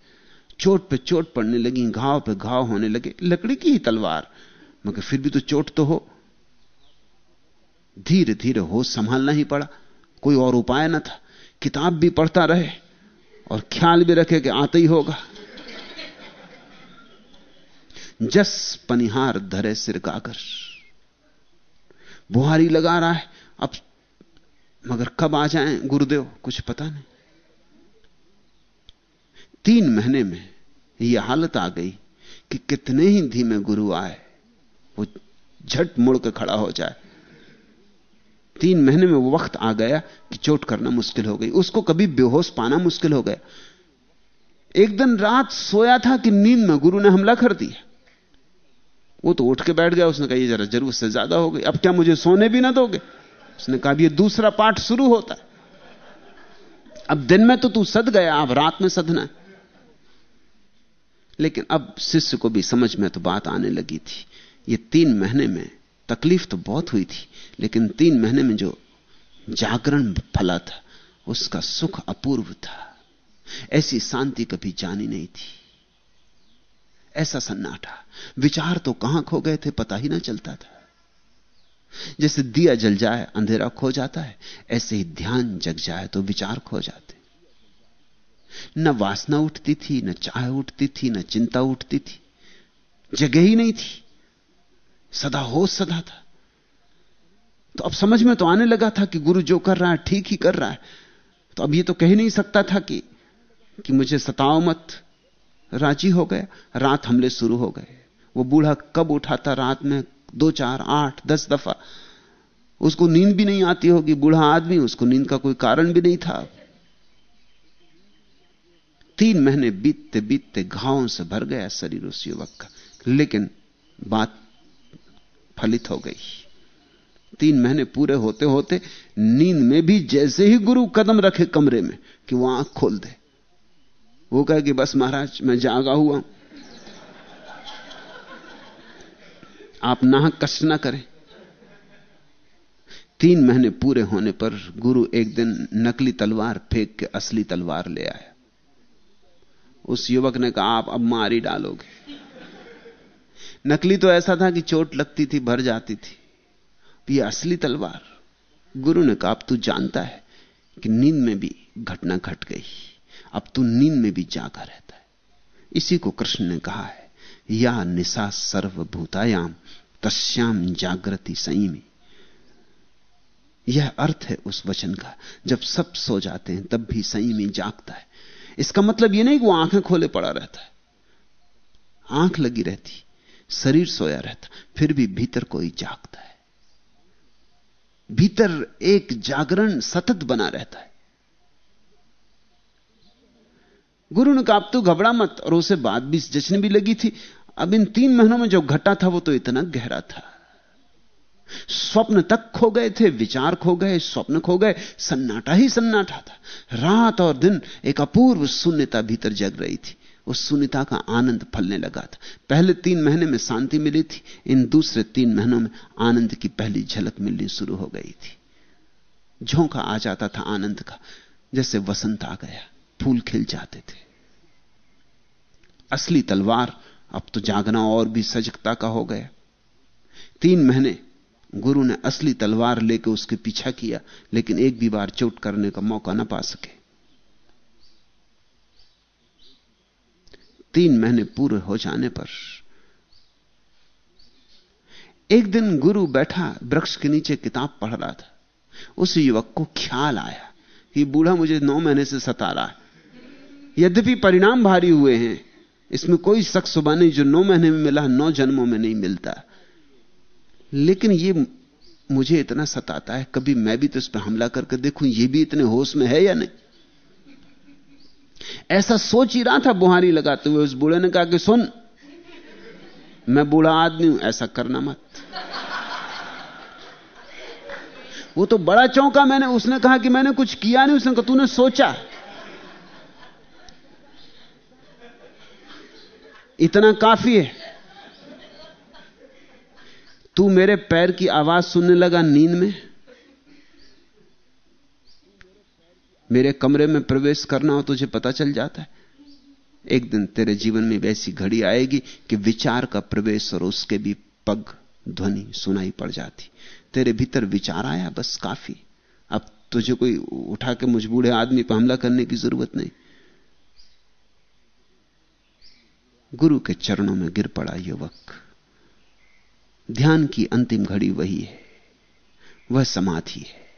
चोट पे चोट पड़ने लगी, घाव पे घाव होने लगे। लकड़ी की ही तलवार, मगर फिर भी तो चोट तो हो। धीरे धीरे हो संभालना ही पड़ा। कोई और उपाय ना था। किताब भी पढ़ता रहे और ख्याल भी रखे कि आते ही होगा। जस पनिहार धरे सिर गाकर बुहारी लगा रहा है। अब मगर कब आ जाएँ गुरुदेव? कुछ पता नहीं। तीन महीने में यह हालत आ गई कि कितने ही धीमे गुरु आए, वो झट मुड़ के खड़ा हो जाए। तीन महीने में वो वक्त आ गया कि चोट करना मुश्किल हो गई। उसको कभी बेहोश पाना मुश्किल हो गया। एक दिन रात सोया था कि नींद में गुरु ने हमला कर दिया। वो तो उठ के बैठ गया, उसने कहा, ये जरा ज़रूर से ज़्यादा हो गई। अब क्या मुझे सोने भी ना दोगे? उसने कहा ये दूसरा पाठ शुरू होता अब दिन में तो तू सद गया, अब रात में सदना लेकिन अब शिष्य को भी समझ में तो बात आने लगी थी। ये तीन महीने में तकलीफ़ तो बहुत हुई थी, लेकिन तीन महीने में जो जागरण फला था, उसका सुख अपूर्व था। ऐसी शांति कभी जानी नहीं थी। ऐसा सन्नाटा। विचार तो कहाँ खो गए थे पता ही ना चलता था। जैसे दिया जल जाए, अंधेरा खो जाता है, ऐसे ही ध्यान जग जाए तो विचार खो जाते न वासना उठती थी, न चाह उठती थी, न चिंता उठती थी। जगह ही नहीं थी। सदा होश सदा था। तो अब समझ में तो आने लगा था कि गुरु जो कर रहा है, ठीक ही कर रहा है। तो अब ये तो कह नहीं सकता था कि कि मुझे सताओ मत। राज़ी हो गया, रात हमले शुरू हो गए। वो बूढ़ा कब उठाता, रात में दो, चार, आठ, दस दफ़ा। उसको नींद भी नहीं आती होगी, बूढ़ा आदमी, उसको नींद का कोई कारण भी नहीं था। तीन महीने बीतते बीतते घावों से भर गया शरीर उस युवक का, लेकिन बात फलित हो गई। तीन महीने पूरे होते होते नींद में भी जैसे ही गुरु कदम रखे कमरे में कि वो आँख खोल दे। वो कहे कि बस महाराज, मैं जागा हुआ आप नाहक कष्ट ना करें। तीन महीने पूरे होने पर गुरु एक दिन नकली तलवार फेंक के असली तलवार ले आया। उस युवक ने कहा, आप अब मारी डालोगे। नकली तो ऐसा था कि चोट लगती थी, भर जाती थी। ये असली तलवार। गुरु ने कहा, अब तू जानता है कि नींद में भी घटना घट गई। अब तू नींद में भी जागा रहता है। इसी को कृष्ण ने कहा है। या निशा सर्वभूतायाम तस्याम जागृति संयमी। यह अर्थ है उस वचन का। जब सब सो जाते हैं, तब भी संयमी जागता है। इसका मतलब यह नहीं कि वो आँखें खोले पड़ा रहता है। आँख लगी रहती, शरीर सोया रहता, फिर भी भीतर कोई जागता है। भीतर एक जागरण सतत बना रहता है। गुरु ने कहा तू घबरा मत, और उसे बात भी, जचने भी लगी थी। अब इन तीन महीनों में जो घटा था, वो तो इतना गहरा था। स्वप्न तक खो गए थे, विचार खो गए, स्वप्न खो गए, सन्नाटा ही सन्नाटा था। रात और दिन एक अपूर्व शून्यता भीतर जग रही थी। उस शून्यता का आनंद फलने लगा था। पहले तीन महीने में शांति मिली थी, इन दूसरे तीन महीनों में आनंद की पहली झलक मिलनी शुरू हो गई थी। झोंका आ जाता था आनंद का, जैसे वसंत आ गया, फूल खिल जाते थे। असली तलवार अब तो जागना और भी सजगता का हो गया। तीन महीने गुरु ने असली तलवार लेकर उसके पीछा किया, लेकिन एक भी बार चोट करने का मौका ना पा सके। तीन महीने पूरे हो जाने पर एक दिन गुरु बैठा वृक्ष के नीचे किताब पढ़ रहा था। उस युवक को ख्याल आया कि बूढ़ा मुझे नौ महीने से सता रहा है। यद्यपि परिणाम भारी हुए हैं इसमें कोई शख्स सुबह नहीं जो नौ महीने में मिला, नौ जन्मों में नहीं मिलता। लेकिन ये मुझे इतना सताता है, कभी मैं भी तो इस पर हमला करके देखूँ, ये भी इतने होश में है या नहीं? ऐसा सोच ही रहा था बुहारी लगाते हुए, उस बूढ़े ने कहा कि सुन, मैं बूढ़ा आदमी हूँ, ऐसा करना मत। वो तो बड़ा चौंका मैंने, उसने कहा कि मैंने कुछ किया नहीं, उसने कहा, तूने सोचा? इतना काफ़ी है। तू मेरे पैर की आवाज़ सुनने लगा नींद में? मेरे कमरे में प्रवेश करना हो तुझे पता चल जाता है। एक दिन तेरे जीवन में वैसी घड़ी आएगी कि विचार का प्रवेश और उसके भी पग ध्वनि सुनाई पड़ जाती। तेरे भीतर विचार आया बस काफ़ी। अब तुझे कोई उठा के मुझ बूढ़े आदमी पर हमला करने की ज़रूरत नहीं। गुरु के चरणों में गिर पड़ा युवक। ध्यान की अंतिम घड़ी वही है। वह समाधि है।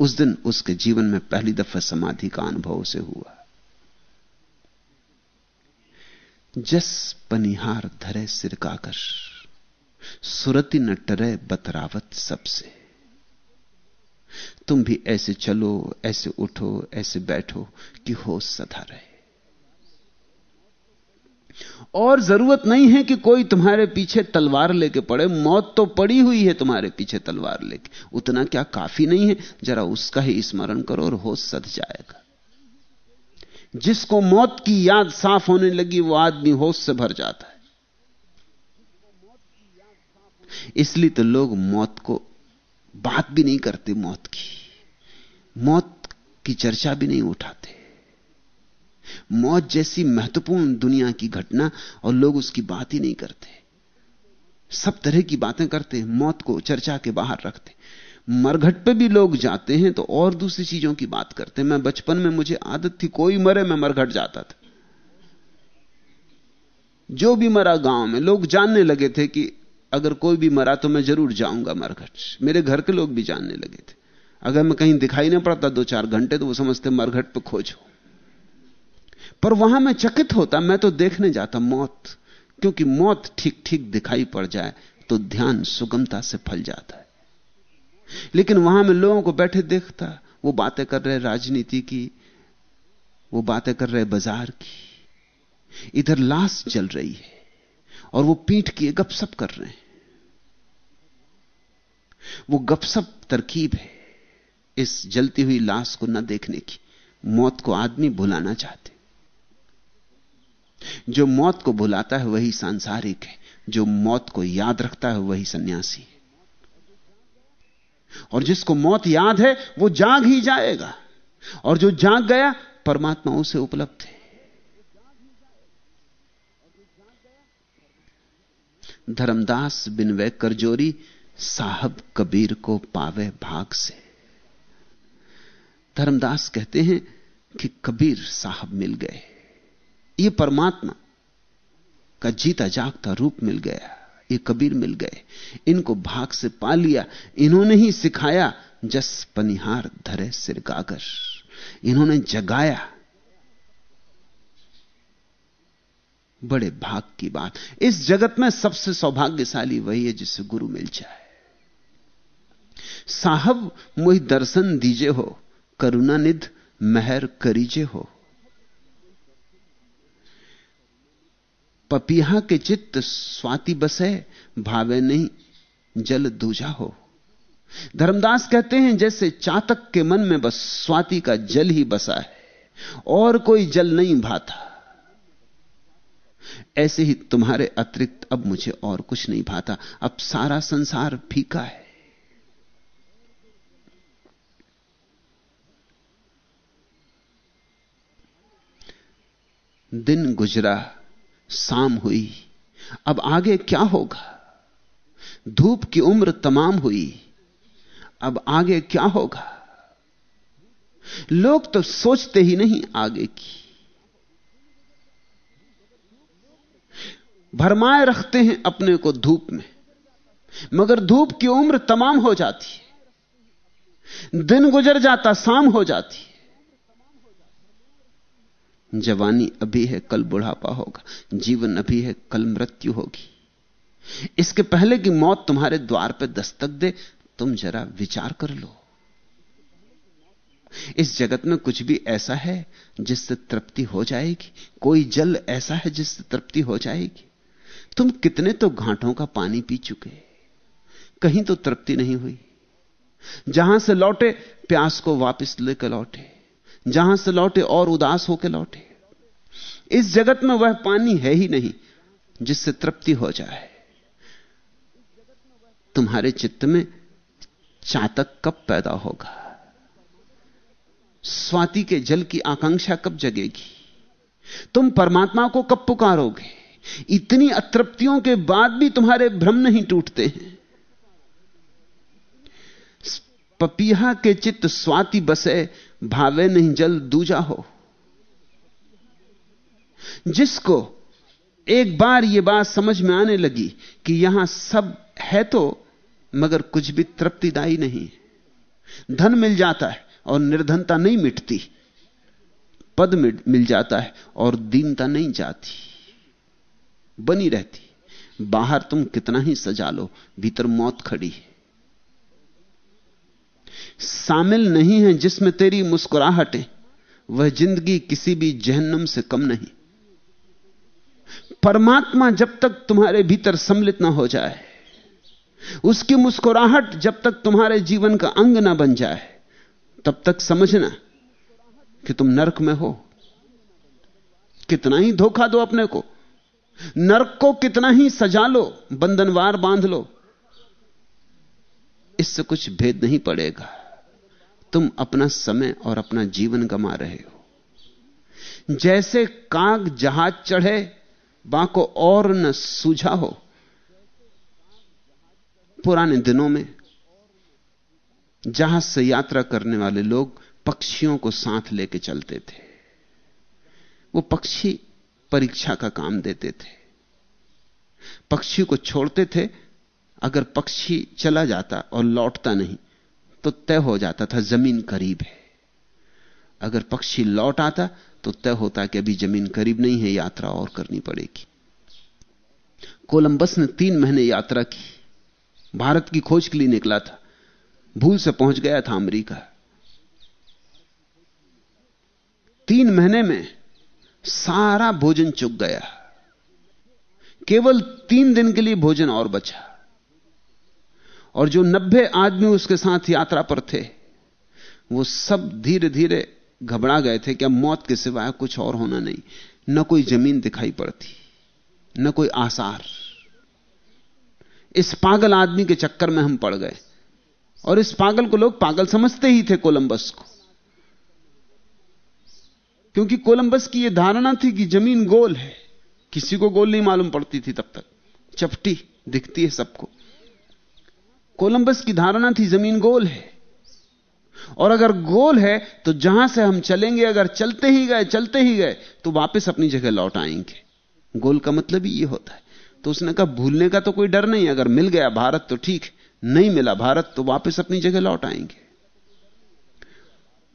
उस दिन उसके जीवन में पहली दफ़ा समाधि का अनुभव से हुआ। जस पनिहार धरे सिर काकर, सुरति न टरे बतरावत सबसे। तुम भी ऐसे चलो, ऐसे उठो, ऐसे बैठो कि होश सदा रहे। और ज़रूरत नहीं है कि कोई तुम्हारे पीछे तलवार लेके पड़े। मौत तो पड़ी हुई है तुम्हारे पीछे तलवार लेके। उतना क्या काफ़ी नहीं है। जरा उसका ही स्मरण करो और होश सद जाएगा। जिसको मौत की याद साफ़ होने लगी, वो आदमी होश से भर जाता है। इसलिए तो लोग मौत को बात भी नहीं करते, मौत की। मौत की चर्चा भी नहीं उठाते। मौत जैसी महत्वपूर्ण दुनिया की घटना और लोग उसकी बात ही नहीं करते। सब तरह की बातें करते हैं, मौत को चर्चा के बाहर रखते मरघट पे भी लोग जाते हैं तो और दूसरी चीज़ों की बात करते मैं बचपन में मुझे आदत थी, कोई मरे मैं मरघट जाता था। जो भी मरा गाँव में, लोग जानने लगे थे कि अगर कोई भी मरा तो मैं ज़रूर जाऊँगा मरघट। मेरे घर के लोग भी जानने लगे थे। अगर मैं कहीं दिखाई नहीं पड़ता दो चार घंटे तो वो समझते मरघट पे खोजो पर वहाँ मैं चकित होता, मैं तो देखने जाता मौत। क्योंकि मौत ठीक ठीक दिखाई पड़ जाए तो ध्यान सुगमता से फल जाता है। लेकिन वहाँ मैं लोगों को बैठे देखता, वो बातें कर रहे राजनीति की, वो बातें कर रहे बाज़ार की। इधर लाश जल रही है, और वो पीठ किए गपसप कर रहे हैं। वो गपसप तरकीब है, इस जलती हुई लाश को न देखने की। मौत को आदमी भुलाना चाहते। जो मौत को भुलाता है वही सांसारिक है। जो मौत को याद रखता है वही सन्यासी है। और जिसको मौत याद है, वो जाग ही जाएगा। और जो जाग गया परमात्मा उसे उपलब्ध है। धर्मदास बिन बिनवे करजोरी साहब कबीर को पावे भाग से। धर्मदास कहते हैं कि कबीर साहब मिल गए। ये परमात्मा का जीता जागता रूप मिल गया, ये कबीर मिल गए, इनको भाग से पा लिया, इन्होंने ही सिखाया, जस पनिहार धरे सिर गागर। इन्होंने जगाया। बड़े भाग की बात। इस जगत में सबसे सौभाग्यशाली वही है जिसे गुरु मिल जाए। साहब मुझ दर्शन दीजे हो करुणा निध महर करीजे हो। पपिया के चित्त स्वाति बसे भावे नहीं, जल दूजा हो। धर्मदास कहते हैं, जैसे चातक के मन में बस स्वाति का जल ही बसा है, और कोई जल नहीं भाता। ऐसे ही तुम्हारे अतिरिक्त अब मुझे और कुछ नहीं भाता। अब सारा संसार फीका है। दिन गुजरा शाम हुई। अब आगे क्या होगा? धूप की उम्र तमाम हुई। अब आगे क्या होगा? लोग तो सोचते ही नहीं आगे की। भरमाए रखते हैं अपने को धूप में, मगर धूप की उम्र तमाम हो जाती है। दिन गुजर जाता, शाम हो जाती है। जवानी अभी है, कल बुढ़ापा होगा। जीवन अभी है, कल मृत्यु होगी। इसके पहले कि मौत तुम्हारे द्वार पर दस्तक दे, तुम जरा विचार कर लो। इस जगत में कुछ भी ऐसा है जिससे तृप्ति हो जाएगी? कोई जल ऐसा है जिससे तृप्ति हो जाएगी? तुम कितने तो घाटों का पानी पी चुके। कहीं तो तृप्ति नहीं हुई। जहाँ से लौटे, प्यास को वापस लेकर लौटे। जहाँ से लौटे और उदास होकर लौटे। इस जगत में वह पानी है ही नहीं जिससे तृप्ति हो जाए। तुम्हारे चित्त में चातक कब पैदा होगा? स्वाति के जल की आकांक्षा कब जगेगी? तुम परमात्मा को कब पुकारोगे? इतनी अतृप्तियों के बाद भी तुम्हारे भ्रम नहीं टूटते हैं। पपीहा के चित्त स्वाति बसे भावे नहीं, जल दूजा हो। जिसको एक बार यह बात समझ में आने लगी कि यहाँ सब है तो मगर कुछ भी तृप्तिदायी नहीं। धन मिल जाता है और निर्धनता नहीं मिटती। पद मिल जाता है और दीनता नहीं जाती। बनी रहती। बाहर तुम कितना ही सजा लो, भीतर मौत खड़ी है। शामिल नहीं है जिसमें तेरी मुस्कुराहटें, वह ज़िंदगी किसी भी जहन्नम से कम नहीं। परमात्मा जब तक तुम्हारे भीतर सम्मिलित ना हो जाए, उसकी मुस्कुराहट जब तक तुम्हारे जीवन का अंग ना बन जाए, तब तक समझना कि तुम नरक में हो। कितना ही धोखा दो अपने को, नरक को कितना ही सजा लो, बंधनवार बाँध लो, इससे कुछ भेद नहीं पड़ेगा। तुम अपना समय और अपना जीवन गमा रहे हो। जैसे काग जहाज़ चढ़े, बाको और न सूझा हो। पुराने दिनों में जहाज़ से यात्रा करने वाले लोग पक्षियों को साथ लेके चलते थे। वो पक्षी परीक्षा का काम देते थे। पक्षी को छोड़ते थे, अगर पक्षी चला जाता और लौटता नहीं तो तय हो जाता था, ज़मीन करीब है। अगर पक्षी लौट आता तो तय होता कि अभी ज़मीन करीब नहीं है, यात्रा और करनी पड़ेगी। कोलंबस ने तीन महीने यात्रा की। भारत की खोज के लिए निकला था। भूल से पहुँच गया था अमेरिका। तीन महीने में सारा भोजन चुक गया। केवल तीन दिन के लिए भोजन और बचा। और जो नब्बे आदमी उसके साथ यात्रा पर थे, वो सब धीरे धीरे घबरा गए थे कि अब मौत के सिवाय कुछ और होना नहीं। न कोई ज़मीन दिखाई पड़ती, न कोई आसार। इस पागल आदमी के चक्कर में हम पड़ गए। और इस पागल को लोग पागल समझते ही थे कोलंबस को। क्योंकि कोलंबस की यह धारणा थी कि ज़मीन गोल है। किसी को गोल नहीं मालूम पड़ती थी तब तक। चपटी दिखती है सबको। कोलंबस की धारणा थी, ज़मीन गोल है। और अगर गोल है तो जहाँ से हम चलेंगे, अगर चलते ही गए, चलते ही गए तो वापस अपनी जगह लौट आएँगे। गोल का मतलब ही ये होता है। तो उसने कहा, भूलने का तो कोई डर नहीं, अगर मिल गया भारत तो ठीक, नहीं मिला भारत तो वापस अपनी जगह लौट आएँगे।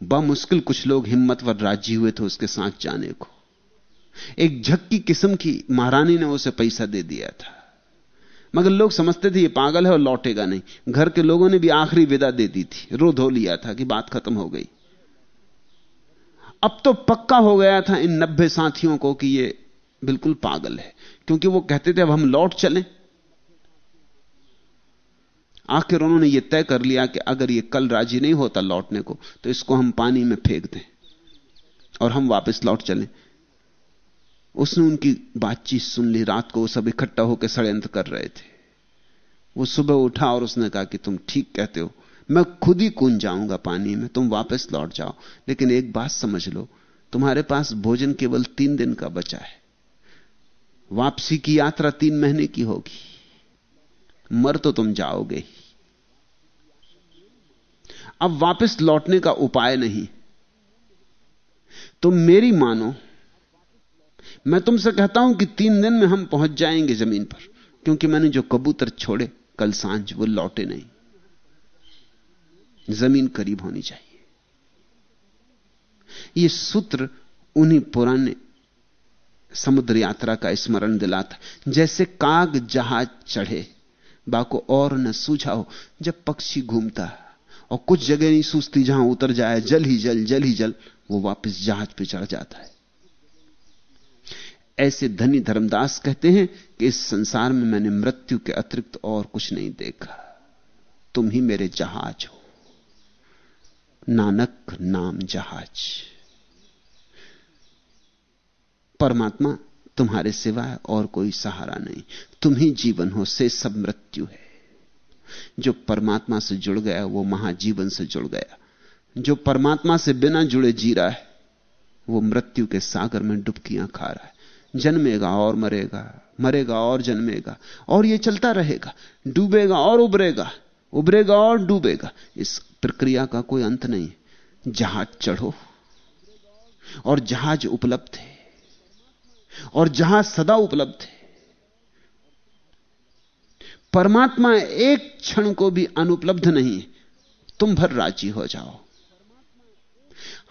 मुश्किल कुछ लोग हिम्मतवर राज़ी हुए थे उसके साथ जाने को। एक झक्की किस्म की महारानी ने उसे पैसा दे दिया था। मगर लोग समझते थे ये पागल है और लौटेगा नहीं। घर के लोगों ने भी आखिरी विदा दे दी थी। रो धो लिया था कि बात खत्म हो गई। अब तो पक्का हो गया था इन नब्बे साथियों को कि ये बिल्कुल पागल है। क्योंकि वो कहते थे, अब हम लौट चलें। आखिर उन्होंने यह तय कर लिया कि अगर ये कल राज़ी नहीं होता लौटने को तो इसको हम पानी में फेंक दें और हम वापस लौट चलें। उसने उनकी बातचीत सुन ली, रात को वो सब इकट्ठा होकर षड्यंत्र कर रहे थे। वो सुबह उठा और उसने कहा कि तुम ठीक कहते हो, मैं खुद ही कूद जाऊँगा पानी में, तुम वापस लौट जाओ। लेकिन एक बात समझ लो, तुम्हारे पास भोजन केवल तीन दिन का बचा है। वापसी की यात्रा तीन महीने की होगी। मर तो तुम जाओगे अब वापस लौटने का उपाय नहीं। तुम मेरी मानो मैं तुमसे कहता हूँ कि तीन दिन में हम पहुँच जाएँगे ज़मीन पर, क्योंकि मैंने जो कबूतर छोड़े, कल साँझ वो लौटे नहीं। ज़मीन करीब होनी चाहिए। ये सूत्र उन्हीं पुराने समुद्र यात्रा का स्मरण दिलाता जैसे काग जहाज़ चढ़े, बाको और न सूझा हो, जब पक्षी घूमता और कुछ जगह नहीं सूझती जहाँ उतर जाए, जल ही जल जल ही जल, वो वापस जहाज़ पे चढ़ जाता है। ऐसे धनी धर्मदास कहते हैं कि इस संसार में मैंने मृत्यु के अतिरिक्त और कुछ नहीं देखा। तुम ही मेरे जहाज़ हो। नानक नाम जहाज़। परमात्मा तुम्हारे सिवाय और कोई सहारा नहीं। तुम ही जीवन हो, से सब मृत्यु है। जो परमात्मा से जुड़ गया, वो महाजीवन से जुड़ गया। जो परमात्मा से बिना जुड़े जी रहा है, वो मृत्यु के सागर में डुबकियाँ खा रहा है। जन्मेगा और मरेगा मरेगा और जन्मेगा, और ये चलता रहेगा, डूबेगा और उबरेगा उबरेगा और डूबेगा। इस प्रक्रिया का कोई अंत नहीं। जहाज़ चढ़ो, और जहाज़ उपलब्ध है, और जहाज़ सदा उपलब्ध है। परमात्मा एक क्षण को भी अनुपलब्ध नहीं, तुम भर राज़ी हो जाओ।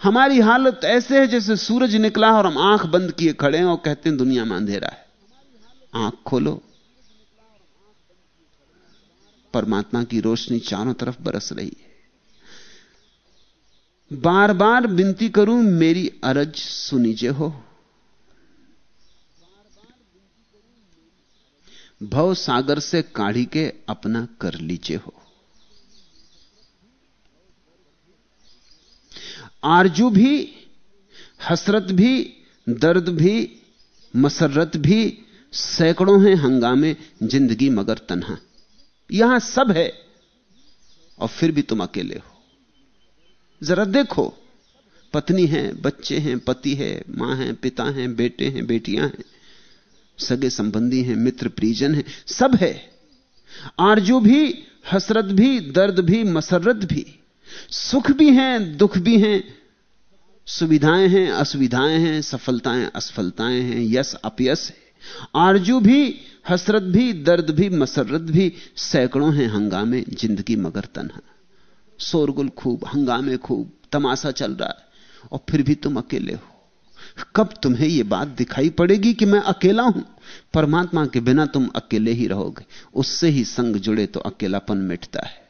हमारी हालत ऐसे है जैसे सूरज निकला और हम आँख बंद किए खड़े हैं और कहते हैं, दुनिया में अंधेरा है। आँख खोलो। परमात्मा की रोशनी चारों तरफ़ बरस रही है। बार बार विनती करूँ, मेरी अरज सुनीजे हो। भव सागर से काढ़ी के अपना कर लीजिए हो। आरज़ू भी, हसरत भी, दर्द भी, मसरत भी, सैकड़ों हैं हंगामे, ज़िंदगी मगर तनहा। यहाँ सब है, और फिर भी तुम अकेले हो। जरा देखो, पत्नी है, बच्चे हैं, पति है, माँ है, पिता हैं, बेटे हैं, बेटियाँ हैं, सगे संबंधी हैं, मित्र परिजन हैं, सब है। आरज़ू भी, हसरत भी, दर्द भी, मसरत भी। सुख भी हैं, दुख भी हैं। सुविधाएँ हैं, असुविधाएँ हैं, सफलताएँ, असफलताएँ हैं यश अपयश है। आरज़ू भी, हसरत भी, दर्द भी, मसरत भी, सैकड़ों हैं हंगामे, ज़िंदगी मगर तनहा। शोरगुल खूब, हंगामे खूब, तमाशा चल रहा है, और फिर भी तुम अकेले हो। कब तुम्हें यह बात दिखाई पड़ेगी कि मैं अकेला हूँ? परमात्मा के बिना तुम अकेले ही रहोगे। उससे ही संग जुड़े तो अकेलापन मिटता है।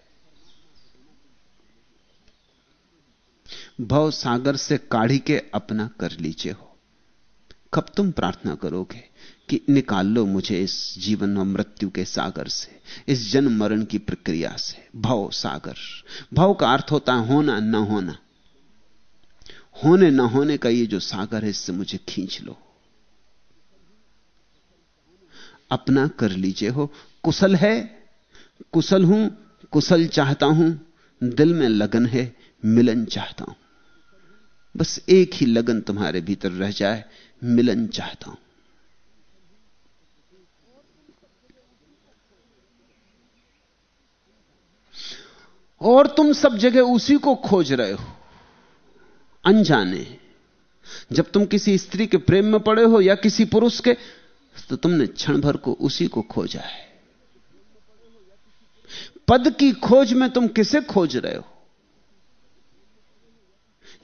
भव सागर से काढ़ी के अपना कर लीजिए हो। कब तुम प्रार्थना करोगे कि निकाल लो मुझे इस जीवन और मृत्यु के सागर से, इस जन्म मरण की प्रक्रिया से? भव सागर। भव का अर्थ होता है होना, न होना। होने, न होने का ये जो सागर है, इससे मुझे खींच लो। अपना कर लीजिए हो। कुशल है, कुशल हूँ, कुशल चाहता हूँ, दिल में लगन है, मिलन चाहता हूँ। बस एक ही लगन तुम्हारे भीतर रह जाए, मिलन चाहता हूँ। और तुम सब जगह उसी को खोज रहे हो। अनजाने। जब तुम किसी स्त्री के प्रेम में पड़े हो या किसी पुरुष के तो तुमने क्षण भर को उसी को खोजा है। पद की खोज में तुम किसे खोज रहे हो?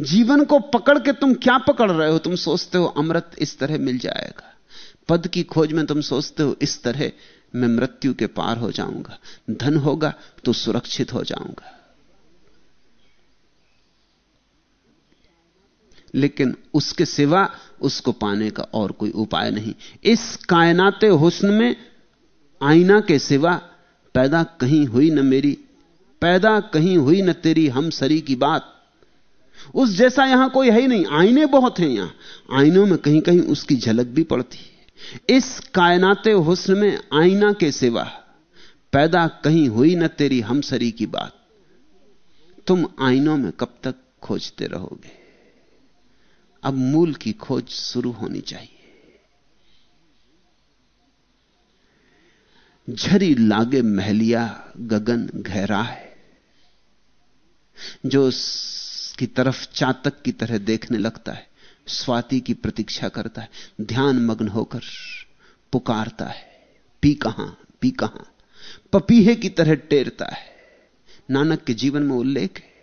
जीवन को पकड़ के तुम क्या पकड़ रहे हो? तुम सोचते हो अमृत इस तरह मिल जाएगा। पद की खोज में तुम सोचते हो इस तरह मैं मृत्यु के पार हो जाऊँगा। धन होगा तो सुरक्षित हो जाऊँगा। लेकिन उसके सिवा उसको पाने का और कोई उपाय नहीं। इस कायनाते हुस्न में आईना के सिवा पैदा कहीं हुई न मेरी, पैदा कहीं हुई न तेरी हम सरी की बात। उस जैसा यहाँ कोई है ही नहीं, आईने बहुत हैं यहाँ। आईनों में कहीं कहीं उसकी झलक भी पड़ती इस कायनाते हुस्न में आईना के सिवा पैदा कहीं हुई न तेरी हमसरी की बात। तुम आईनों में कब तक खोजते रहोगे? अब मूल की खोज शुरू होनी चाहिए। झरी लागे महलिया गगन गहरा है जो की तरफ़ चातक की तरह देखने लगता है, स्वाति की प्रतीक्षा करता है, ध्यान मग्न होकर पुकारता है, पी कहाँ पी कहाँ? पपीहे की तरह टेरता है। नानक के जीवन में उल्लेख है।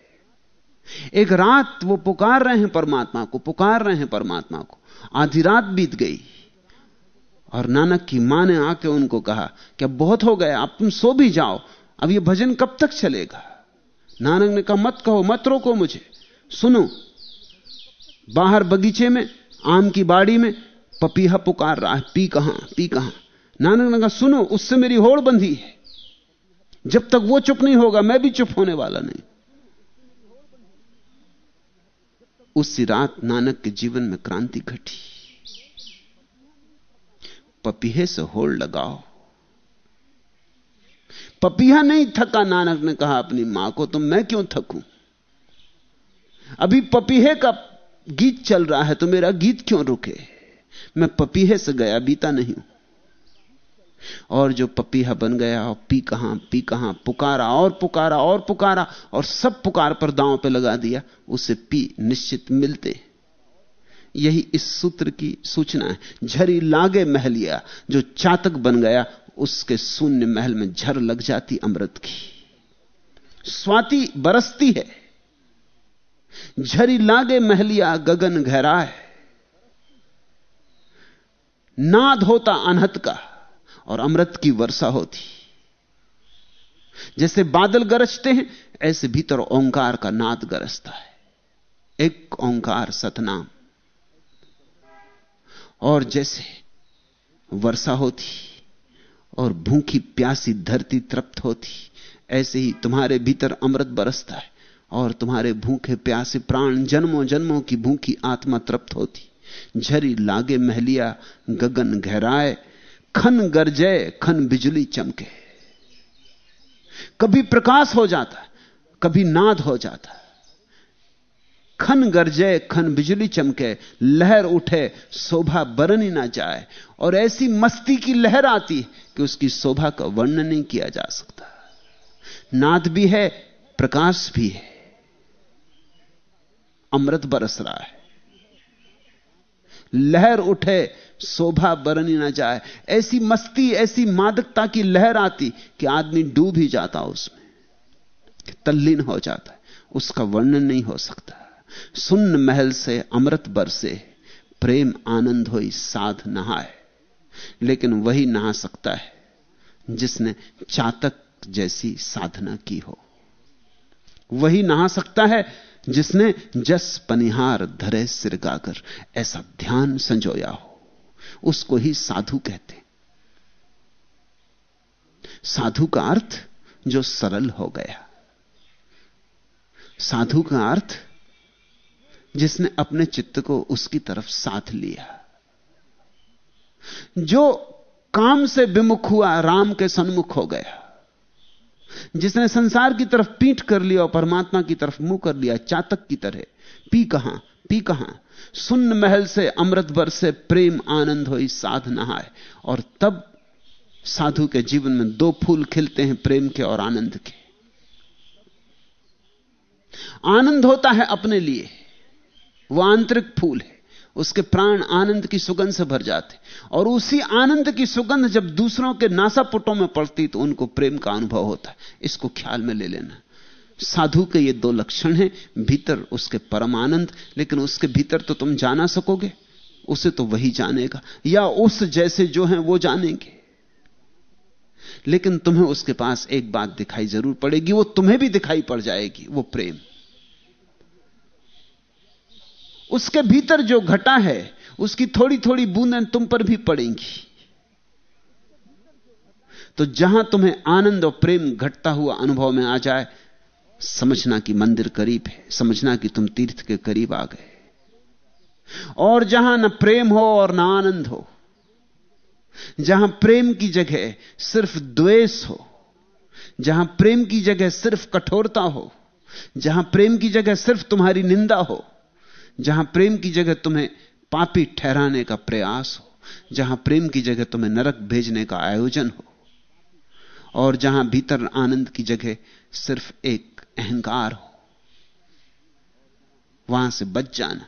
एक रात वो पुकार रहे हैं परमात्मा को, पुकार रहे हैं परमात्मा को। आधी रात बीत गई और नानक की माँ ने आके उनको कहा कि अब बहुत हो गया, अब तुम सो भी जाओ, अब ये भजन कब तक चलेगा? नानक ने कहा, मत कहो, मत रोको मुझे। सुनो, बाहर बगीचे में, आम की बाड़ी में, पपीहा पुकार रहा है, पी कहाँ पी कहाँ? नानक ने कहा, सुनो, उससे मेरी होड़ बंधी है। जब तक वो चुप नहीं होगा, मैं भी चुप होने वाला नहीं। उसी रात नानक के जीवन में क्रांति घटी। पपीहे से होड़ लगाओ। पपीहा नहीं थका, नानक ने कहा, अपनी माँ को तो मैं क्यों थकूं? अभी पपीहे का गीत चल रहा है तो मेरा गीत क्यों रुके? मैं पपीहे से गया, बीता नहीं हूँ। और जो पपीहा बन गया, और पी कहाँ पी कहाँ, पुकारा, और पुकारा और पुकारा, और सब पुकार पर दांव पे लगा दिया, उसे पी निश्चित मिलते। यही इस सूत्र की सूचना है। झरी लागे महलिया, जो चातक बन गया, उसके शून्य महल में झर लग जाती अमृत की। स्वाति बरसती है। झरी लागे महलिया गगन गहरा है नाद होता अनहत का और अमृत की वर्षा होती। जैसे बादल गरजते हैं, ऐसे भीतर ओंकार का नाद गरजता है। एक ओंकार सतनाम। और जैसे वर्षा होती और भूखी प्यासी धरती तृप्त होती, ऐसे ही तुम्हारे भीतर अमृत बरसता है। और तुम्हारे भूखे प्यासे प्राण जन्मों जन्मों की भूखी आत्मा तृप्त होती। झरी लागे महलिया, गगन गहराए, खन गरजे, खन बिजली चमके। कभी प्रकाश हो जाता, कभी नाद हो जाता। खन गरजे, खन बिजली चमके, लहर उठे, शोभा बरन ही ना जाए। और ऐसी मस्ती की लहर आती कि उसकी शोभा का वर्णन नहीं किया जा सकता। नाद भी है, प्रकाश भी है। अमृत बरस रहा है। लहर उठे, शोभा बरनी ना जाए। ऐसी मस्ती, ऐसी मादकता की लहर आती कि आदमी डूब ही जाता उसमें। तल्लीन हो जाता है। उसका वर्णन नहीं हो सकता। सुन्न महल से अमृत बरसे, प्रेम आनंद हो साध नहाए। लेकिन वही नहा सकता है, जिसने चातक जैसी साधना की हो। वही नहा सकता है जिसने जस पनिहार धरे सिर गाकर, ऐसा ध्यान संजोया हो, उसको ही साधु कहते। साधु का अर्थ जो सरल हो गया। साधु का अर्थ जिसने अपने चित्त को उसकी तरफ़ साथ लिया। जो काम से विमुख हुआ, राम के सन्मुख हो गया। जिसने संसार की तरफ़ पीठ कर लिया और परमात्मा की तरफ़ मुँह कर लिया, चातक की तरह। पी कहाँ? पी कहाँ? सुन्न महल से अमृत बर से प्रेम आनंद हो साध नहाए और तब साधु के जीवन में दो फूल खिलते हैं, प्रेम के और आनंद के। आनंद होता है अपने लिए। वह आंतरिक फूल है। उसके प्राण आनंद की सुगंध से भर जाते। और उसी आनंद की सुगंध जब दूसरों के नासापुटों में पड़ती तो उनको प्रेम का अनुभव होता। है इसको ख्याल में ले लेना। साधु के ये दो लक्षण हैं, भीतर उसके परम आनंद, लेकिन उसके भीतर तो तुम जाना सकोगे। उसे तो वही जानेगा। या उस जैसे जो हैं, वो जानेंगे। लेकिन तुम्हें उसके पास एक बात दिखाई ज़रूर पड़ेगी, वो तुम्हें भी दिखाई पड़ जाएगी, वो प्रेम। उसके भीतर जो घटा है, उसकी थोड़ी थोड़ी बूंदें तुम पर भी पड़ेंगी। तो जहाँ तुम्हें आनंद और प्रेम घटता हुआ अनुभव में आ जाए, समझना कि मंदिर करीब है, समझना कि तुम तीर्थ के करीब आ गए। और जहाँ न प्रेम हो और न आनंद हो, जहाँ प्रेम की जगह सिर्फ़ द्वेष हो, जहाँ प्रेम की जगह सिर्फ़ कठोरता हो, जहाँ प्रेम की जगह सिर्फ़ तुम्हारी निंदा हो जहाँ प्रेम की जगह तुम्हें पापी ठहराने का प्रयास हो, जहाँ प्रेम की जगह तुम्हें नरक भेजने का आयोजन हो, और जहाँ भीतर आनंद की जगह सिर्फ़ एक अहंकार हो, वहाँ से बच जाना,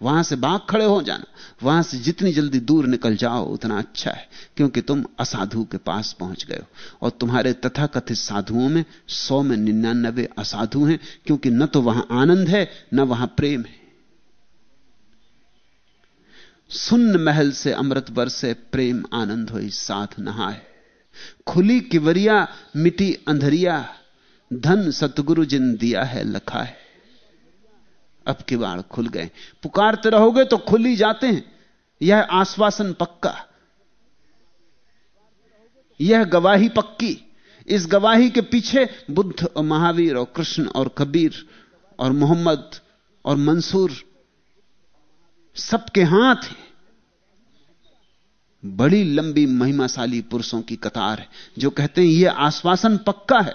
वहाँ से भाग खड़े हो जाना, वहाँ से जितनी जल्दी दूर निकल जाओ, उतना अच्छा है, क्योंकि तुम असाधु के पास पहुँच गए हो, और तुम्हारे तथाकथित साधुओं में सौ में निन्यानबे असाधु हैं, क्योंकि न तो वहाँ आनंद है, न वहाँ प्रेम है। सुन्न महल से अमृत बरसे प्रेम आनंद हो साथ नहाए। खुली किवरिया, मिटी अंधरिया, धन सतगुरु जिन दिया है लखा है अब किवाड़ खुल गए। पुकारते रहोगे तो खुल ही जाते हैं। यह आश्वासन पक्का। यह गवाही पक्की। इस गवाही के पीछे बुद्ध और महावीर और कृष्ण और कबीर और मोहम्मद और मंसूर सबके हाथ है। बड़ी लंबी महिमाशाली पुरुषों की कतार है, जो कहते हैं यह आश्वासन पक्का है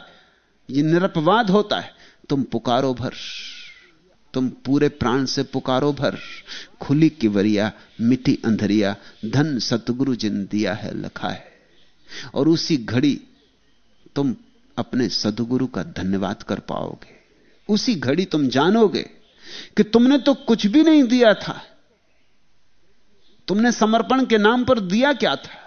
यह निरपवाद होता है। तुम पुकारो भर, तुम पूरे प्राण से पुकारो भर। खुली किवरिया मिट्टी अंधरिया, धन सतगुरु जिन दिया है, लखा है। और उसी घड़ी तुम अपने सदगुरु का धन्यवाद कर पाओगे। उसी घड़ी तुम जानोगे कि तुमने तो कुछ भी नहीं दिया था। तुमने समर्पण के नाम पर दिया क्या था?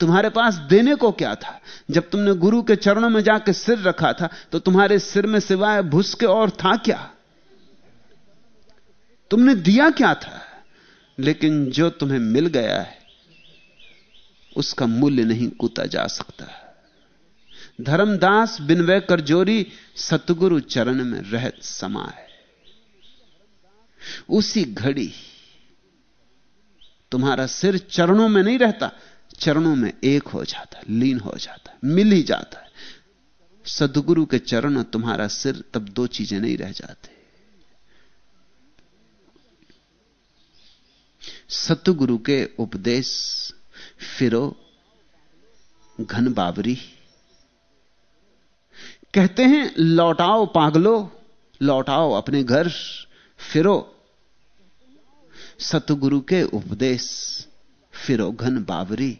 तुम्हारे पास देने को क्या था? जब तुमने गुरु के चरणों में जाकर सिर रखा था तो तुम्हारे सिर में सिवाय भूस के और था क्या? तुमने दिया क्या था? लेकिन जो तुम्हें मिल गया है, उसका मूल्य नहीं कूता जा सकता। धर्मदास बिनवे कर जोरी सतगुरु चरण में रहत समाए उसी घड़ी तुम्हारा सिर चरणों में नहीं रहता, चरणों में एक हो जाता लीन हो जाता मिल ही जाता है। सदगुरु के चरण तुम्हारा सिर तब दो चीज़ें नहीं रह जाते। सतगुरु के उपदेश, फिरो, घन बाबरी। कहते हैं, लौटाओ पागलो, लौटाओ अपने घर, फिरो। सतगुरु के उपदेश, फिरो घन बावरी।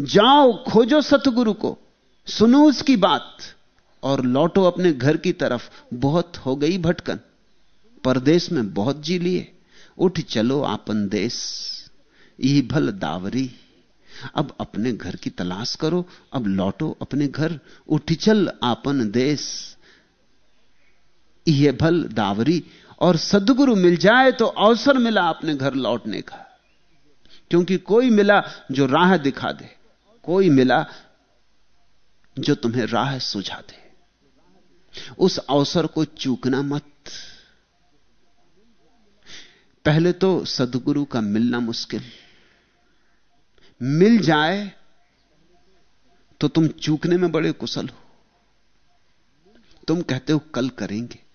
जाओ, खोजो सतगुरु को, सुनो उसकी बात, और लौटो अपने घर की तरफ़। बहुत हो गई भटकन, परदेश में बहुत जी लिए। उठ चलो आपन देश, यही भल दावरी। अब अपने घर की तलाश करो, अब लौटो अपने घर। उठ चल आपन देश, यह भल दावरी। और सदगुरु मिल जाए तो अवसर मिला अपने घर लौटने का। क्योंकि कोई मिला जो राह दिखा दे, कोई मिला जो तुम्हें राह सुझा दे। उस अवसर को चूकना मत। पहले तो सदगुरु का मिलना मुश्किल। मिल जाए तो तुम चूकने में बड़े कुशल हो। तुम कहते हो, कल करेंगे।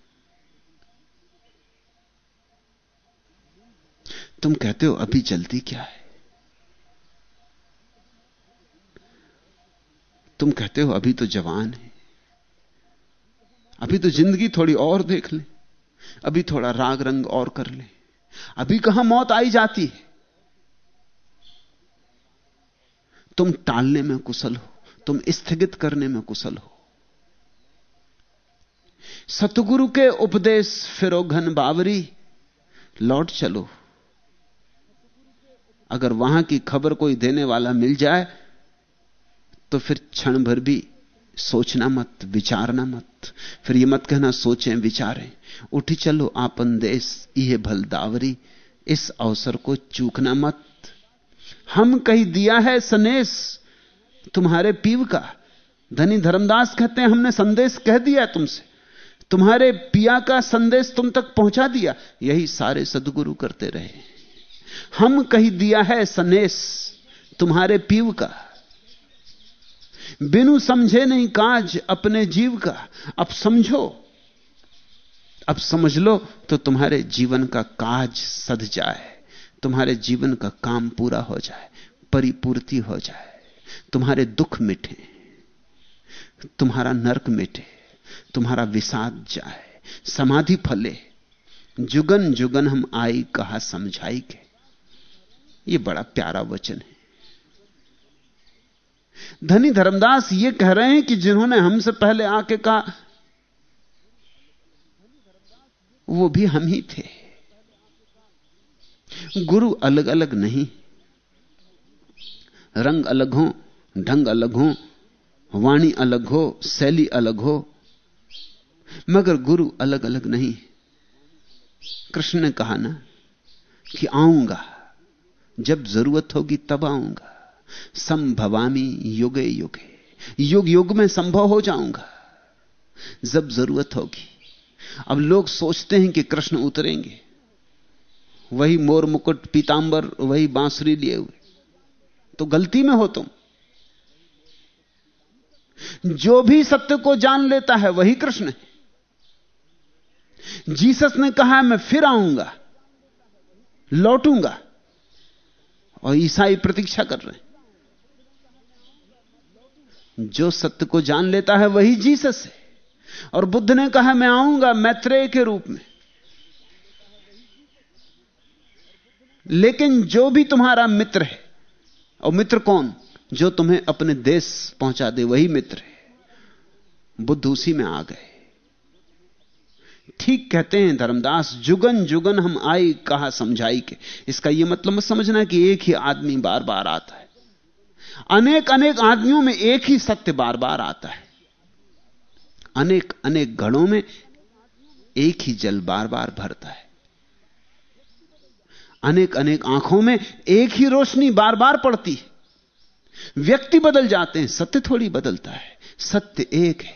तुम कहते हो अभी जल्दी क्या है? तुम कहते हो अभी तो जवान है। अभी तो ज़िंदगी थोड़ी और देख ले। अभी थोड़ा राग रंग और कर ले। अभी कहाँ मौत आई जाती है? तुम टालने में कुशल हो। तुम स्थगित करने में कुशल हो। सतगुरु के उपदेश फिरो घन बावरी। लौट चलो। अगर वहाँ की खबर कोई देने वाला मिल जाए तो फिर क्षण भर भी सोचना मत, विचारना मत। फिर ये मत कहना, सोचें, विचारें। उठी चलो, आपन देश ये भल दावरी। इस अवसर को चूकना मत। हम कही दिया है सनेश तुम्हारे पीव का। धनी धर्मदास कहते हैं, हमने संदेश कह दिया तुमसे। तुम्हारे पिया का संदेश तुम तक पहुँचा दिया। यही सारे सदगुरु करते रहे। हम कही दिया है सनेश तुम्हारे पीव का। बिनु समझे नहीं काज अपने जीव का। अब समझो। अब समझ लो तो तुम्हारे जीवन का काज सद जाए। तुम्हारे जीवन का काम पूरा हो जाए, परिपूर्ति हो जाए। तुम्हारे दुख मिटे, तुम्हारा नरक मिटे, तुम्हारा विषाद जाए, समाधि फले। जुगन जुगन हम आई कहा समझाई के। ये बड़ा प्यारा वचन है। धनी धर्मदास ये कह रहे हैं कि जिन्होंने हमसे पहले आके कहा, वो भी हम ही थे। गुरु अलग अलग नहीं। रंग अलग हो, ढंग अलग हो, वाणी अलग हो, शैली अलग हो, मगर गुरु अलग अलग नहीं। कृष्ण ने कहा ना कि आऊँगा। जब ज़रूरत होगी तब आऊँगा। संभवामी युगे युगे युग युग में संभव हो जाऊँगा। जब ज़रूरत होगी अब लोग सोचते हैं कि कृष्ण उतरेंगे। वही मोर मुकुट पीतांबर वही बांसुरी लिए हुए। तो गलती में हो तुम। जो भी सत्य को जान लेता है वही कृष्ण है। जीसस ने कहा है, मैं फिर आऊँगा लौटूँगा। और ईसाई प्रतीक्षा कर रहे हैं। जो सत्य को जान लेता है वही जीसस है। और बुद्ध ने कहा, मैं आऊँगा मैत्रेय के रूप में। लेकिन जो भी तुम्हारा मित्र है, और मित्र कौन? जो तुम्हें अपने देश पहुँचा दे, वही मित्र है। बुद्ध उसी में आ गए। ठीक कहते हैं धर्मदास, जुगन जुगन हम आई कहा समझाई के। इसका यह मतलब मत समझना कि एक ही आदमी बार बार आता है। अनेक अनेक आदमियों में एक ही सत्य बार बार आता है। अनेक अनेक घड़ों में एक ही जल बार बार भरता है। अनेक अनेक आँखों में एक ही रोशनी बार बार पड़ती है। व्यक्ति बदल जाते हैं, सत्य थोड़ी बदलता है। सत्य एक है,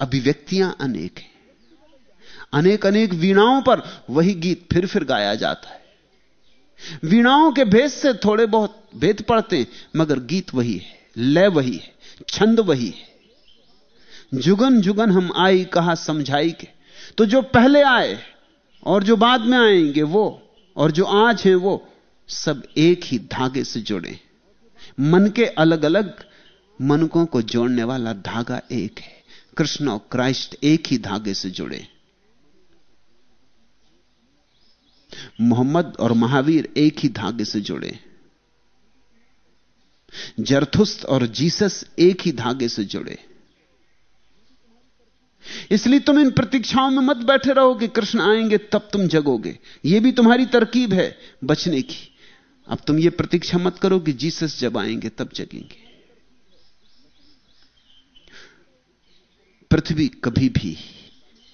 अभिव्यक्तियाँ अनेक हैं। अनेक अनेक वीणाओं पर वही गीत फिर फिर गाया जाता है। वीणाओं के भेद से थोड़े बहुत भेद पड़ते हैं, मगर गीत वही है, लय वही है, छंद वही है। जुगन जुगन हम आई कहा समझाई के। तो जो पहले आए और जो बाद में आएँगे वो, और जो आज हैं वो, सब एक ही धागे से जुड़े मन के अलग अलग मनकों को जोड़ने वाला धागा एक है। कृष्ण और क्राइस्ट एक ही धागे से जुड़े मोहम्मद और महावीर एक ही धागे से जुड़े। जरथुस्त और जीसस एक ही धागे से जुड़े। इसलिए तुम इन प्रतीक्षाओं में मत बैठे रहो कि कृष्ण आएँगे तब तुम जगोगे। यह भी तुम्हारी तरकीब है बचने की। अब तुम यह प्रतीक्षा मत करो कि जीसस जब आएँगे तब जगेंगे। पृथ्वी कभी भी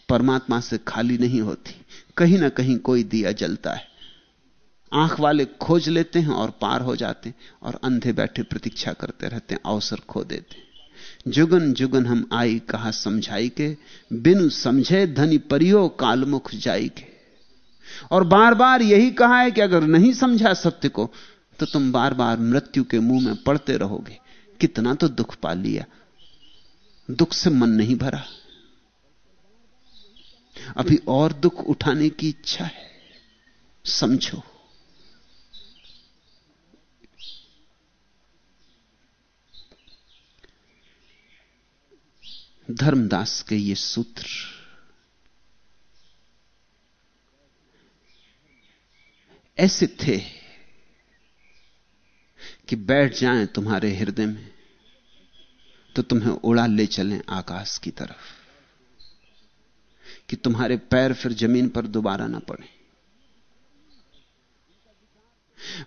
परमात्मा से खाली नहीं होती। कहीं ना कहीं कोई दिया जलता है। आँख वाले खोज लेते हैं और पार हो जाते हैं और अंधे बैठे प्रतीक्षा करते रहते हैं, अवसर खो देते जुगन जुगन हम आई कहा समझाई के, बिनु समझे धनी परियो कालमुख जाई के। और बार बार यही कहा है कि अगर नहीं समझा सत्य को तो तुम बार बार मृत्यु के मुँह में पड़ते रहोगे। कितना तो दुख पा लिया, दुख से मन नहीं भरा। अभी और दुख उठाने की इच्छा है। समझो। धर्मदास के ये सूत्र ऐसे थे कि बैठ जाएँ तुम्हारे हृदय में तो तुम्हें उड़ा ले चलें आकाश की तरफ़। कि तुम्हारे पैर फिर ज़मीन पर दोबारा ना पड़े।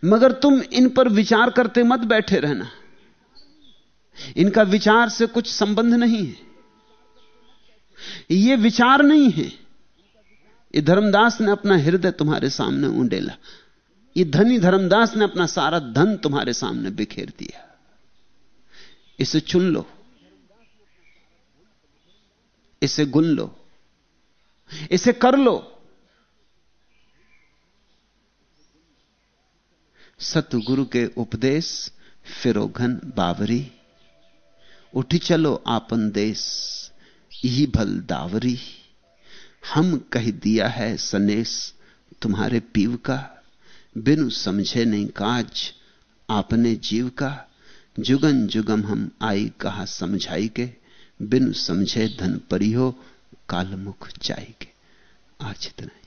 मगर तुम इन पर विचार करते मत बैठे रहना। इनका विचार से कुछ संबंध नहीं है। यह विचार नहीं है। ये धर्मदास ने अपना हृदय तुम्हारे सामने उंडेला ये धनी धर्मदास ने अपना सारा धन तुम्हारे सामने बिखेर दिया। इसे चुन लो। इसे गुन लो। इसे कर लो। सतगुरु के उपदेश फिरोघन बावरी। उठी चलो आपन देश, यही भल दावरी। हम कह दिया है सनेस तुम्हारे पीव का, बिनु समझे नहीं काज आपने जीव का। जुगन जुगम हम आई कहा समझाई के, बिनु समझे धन परिहो कालमुख जाएँगे। आज इतना ही।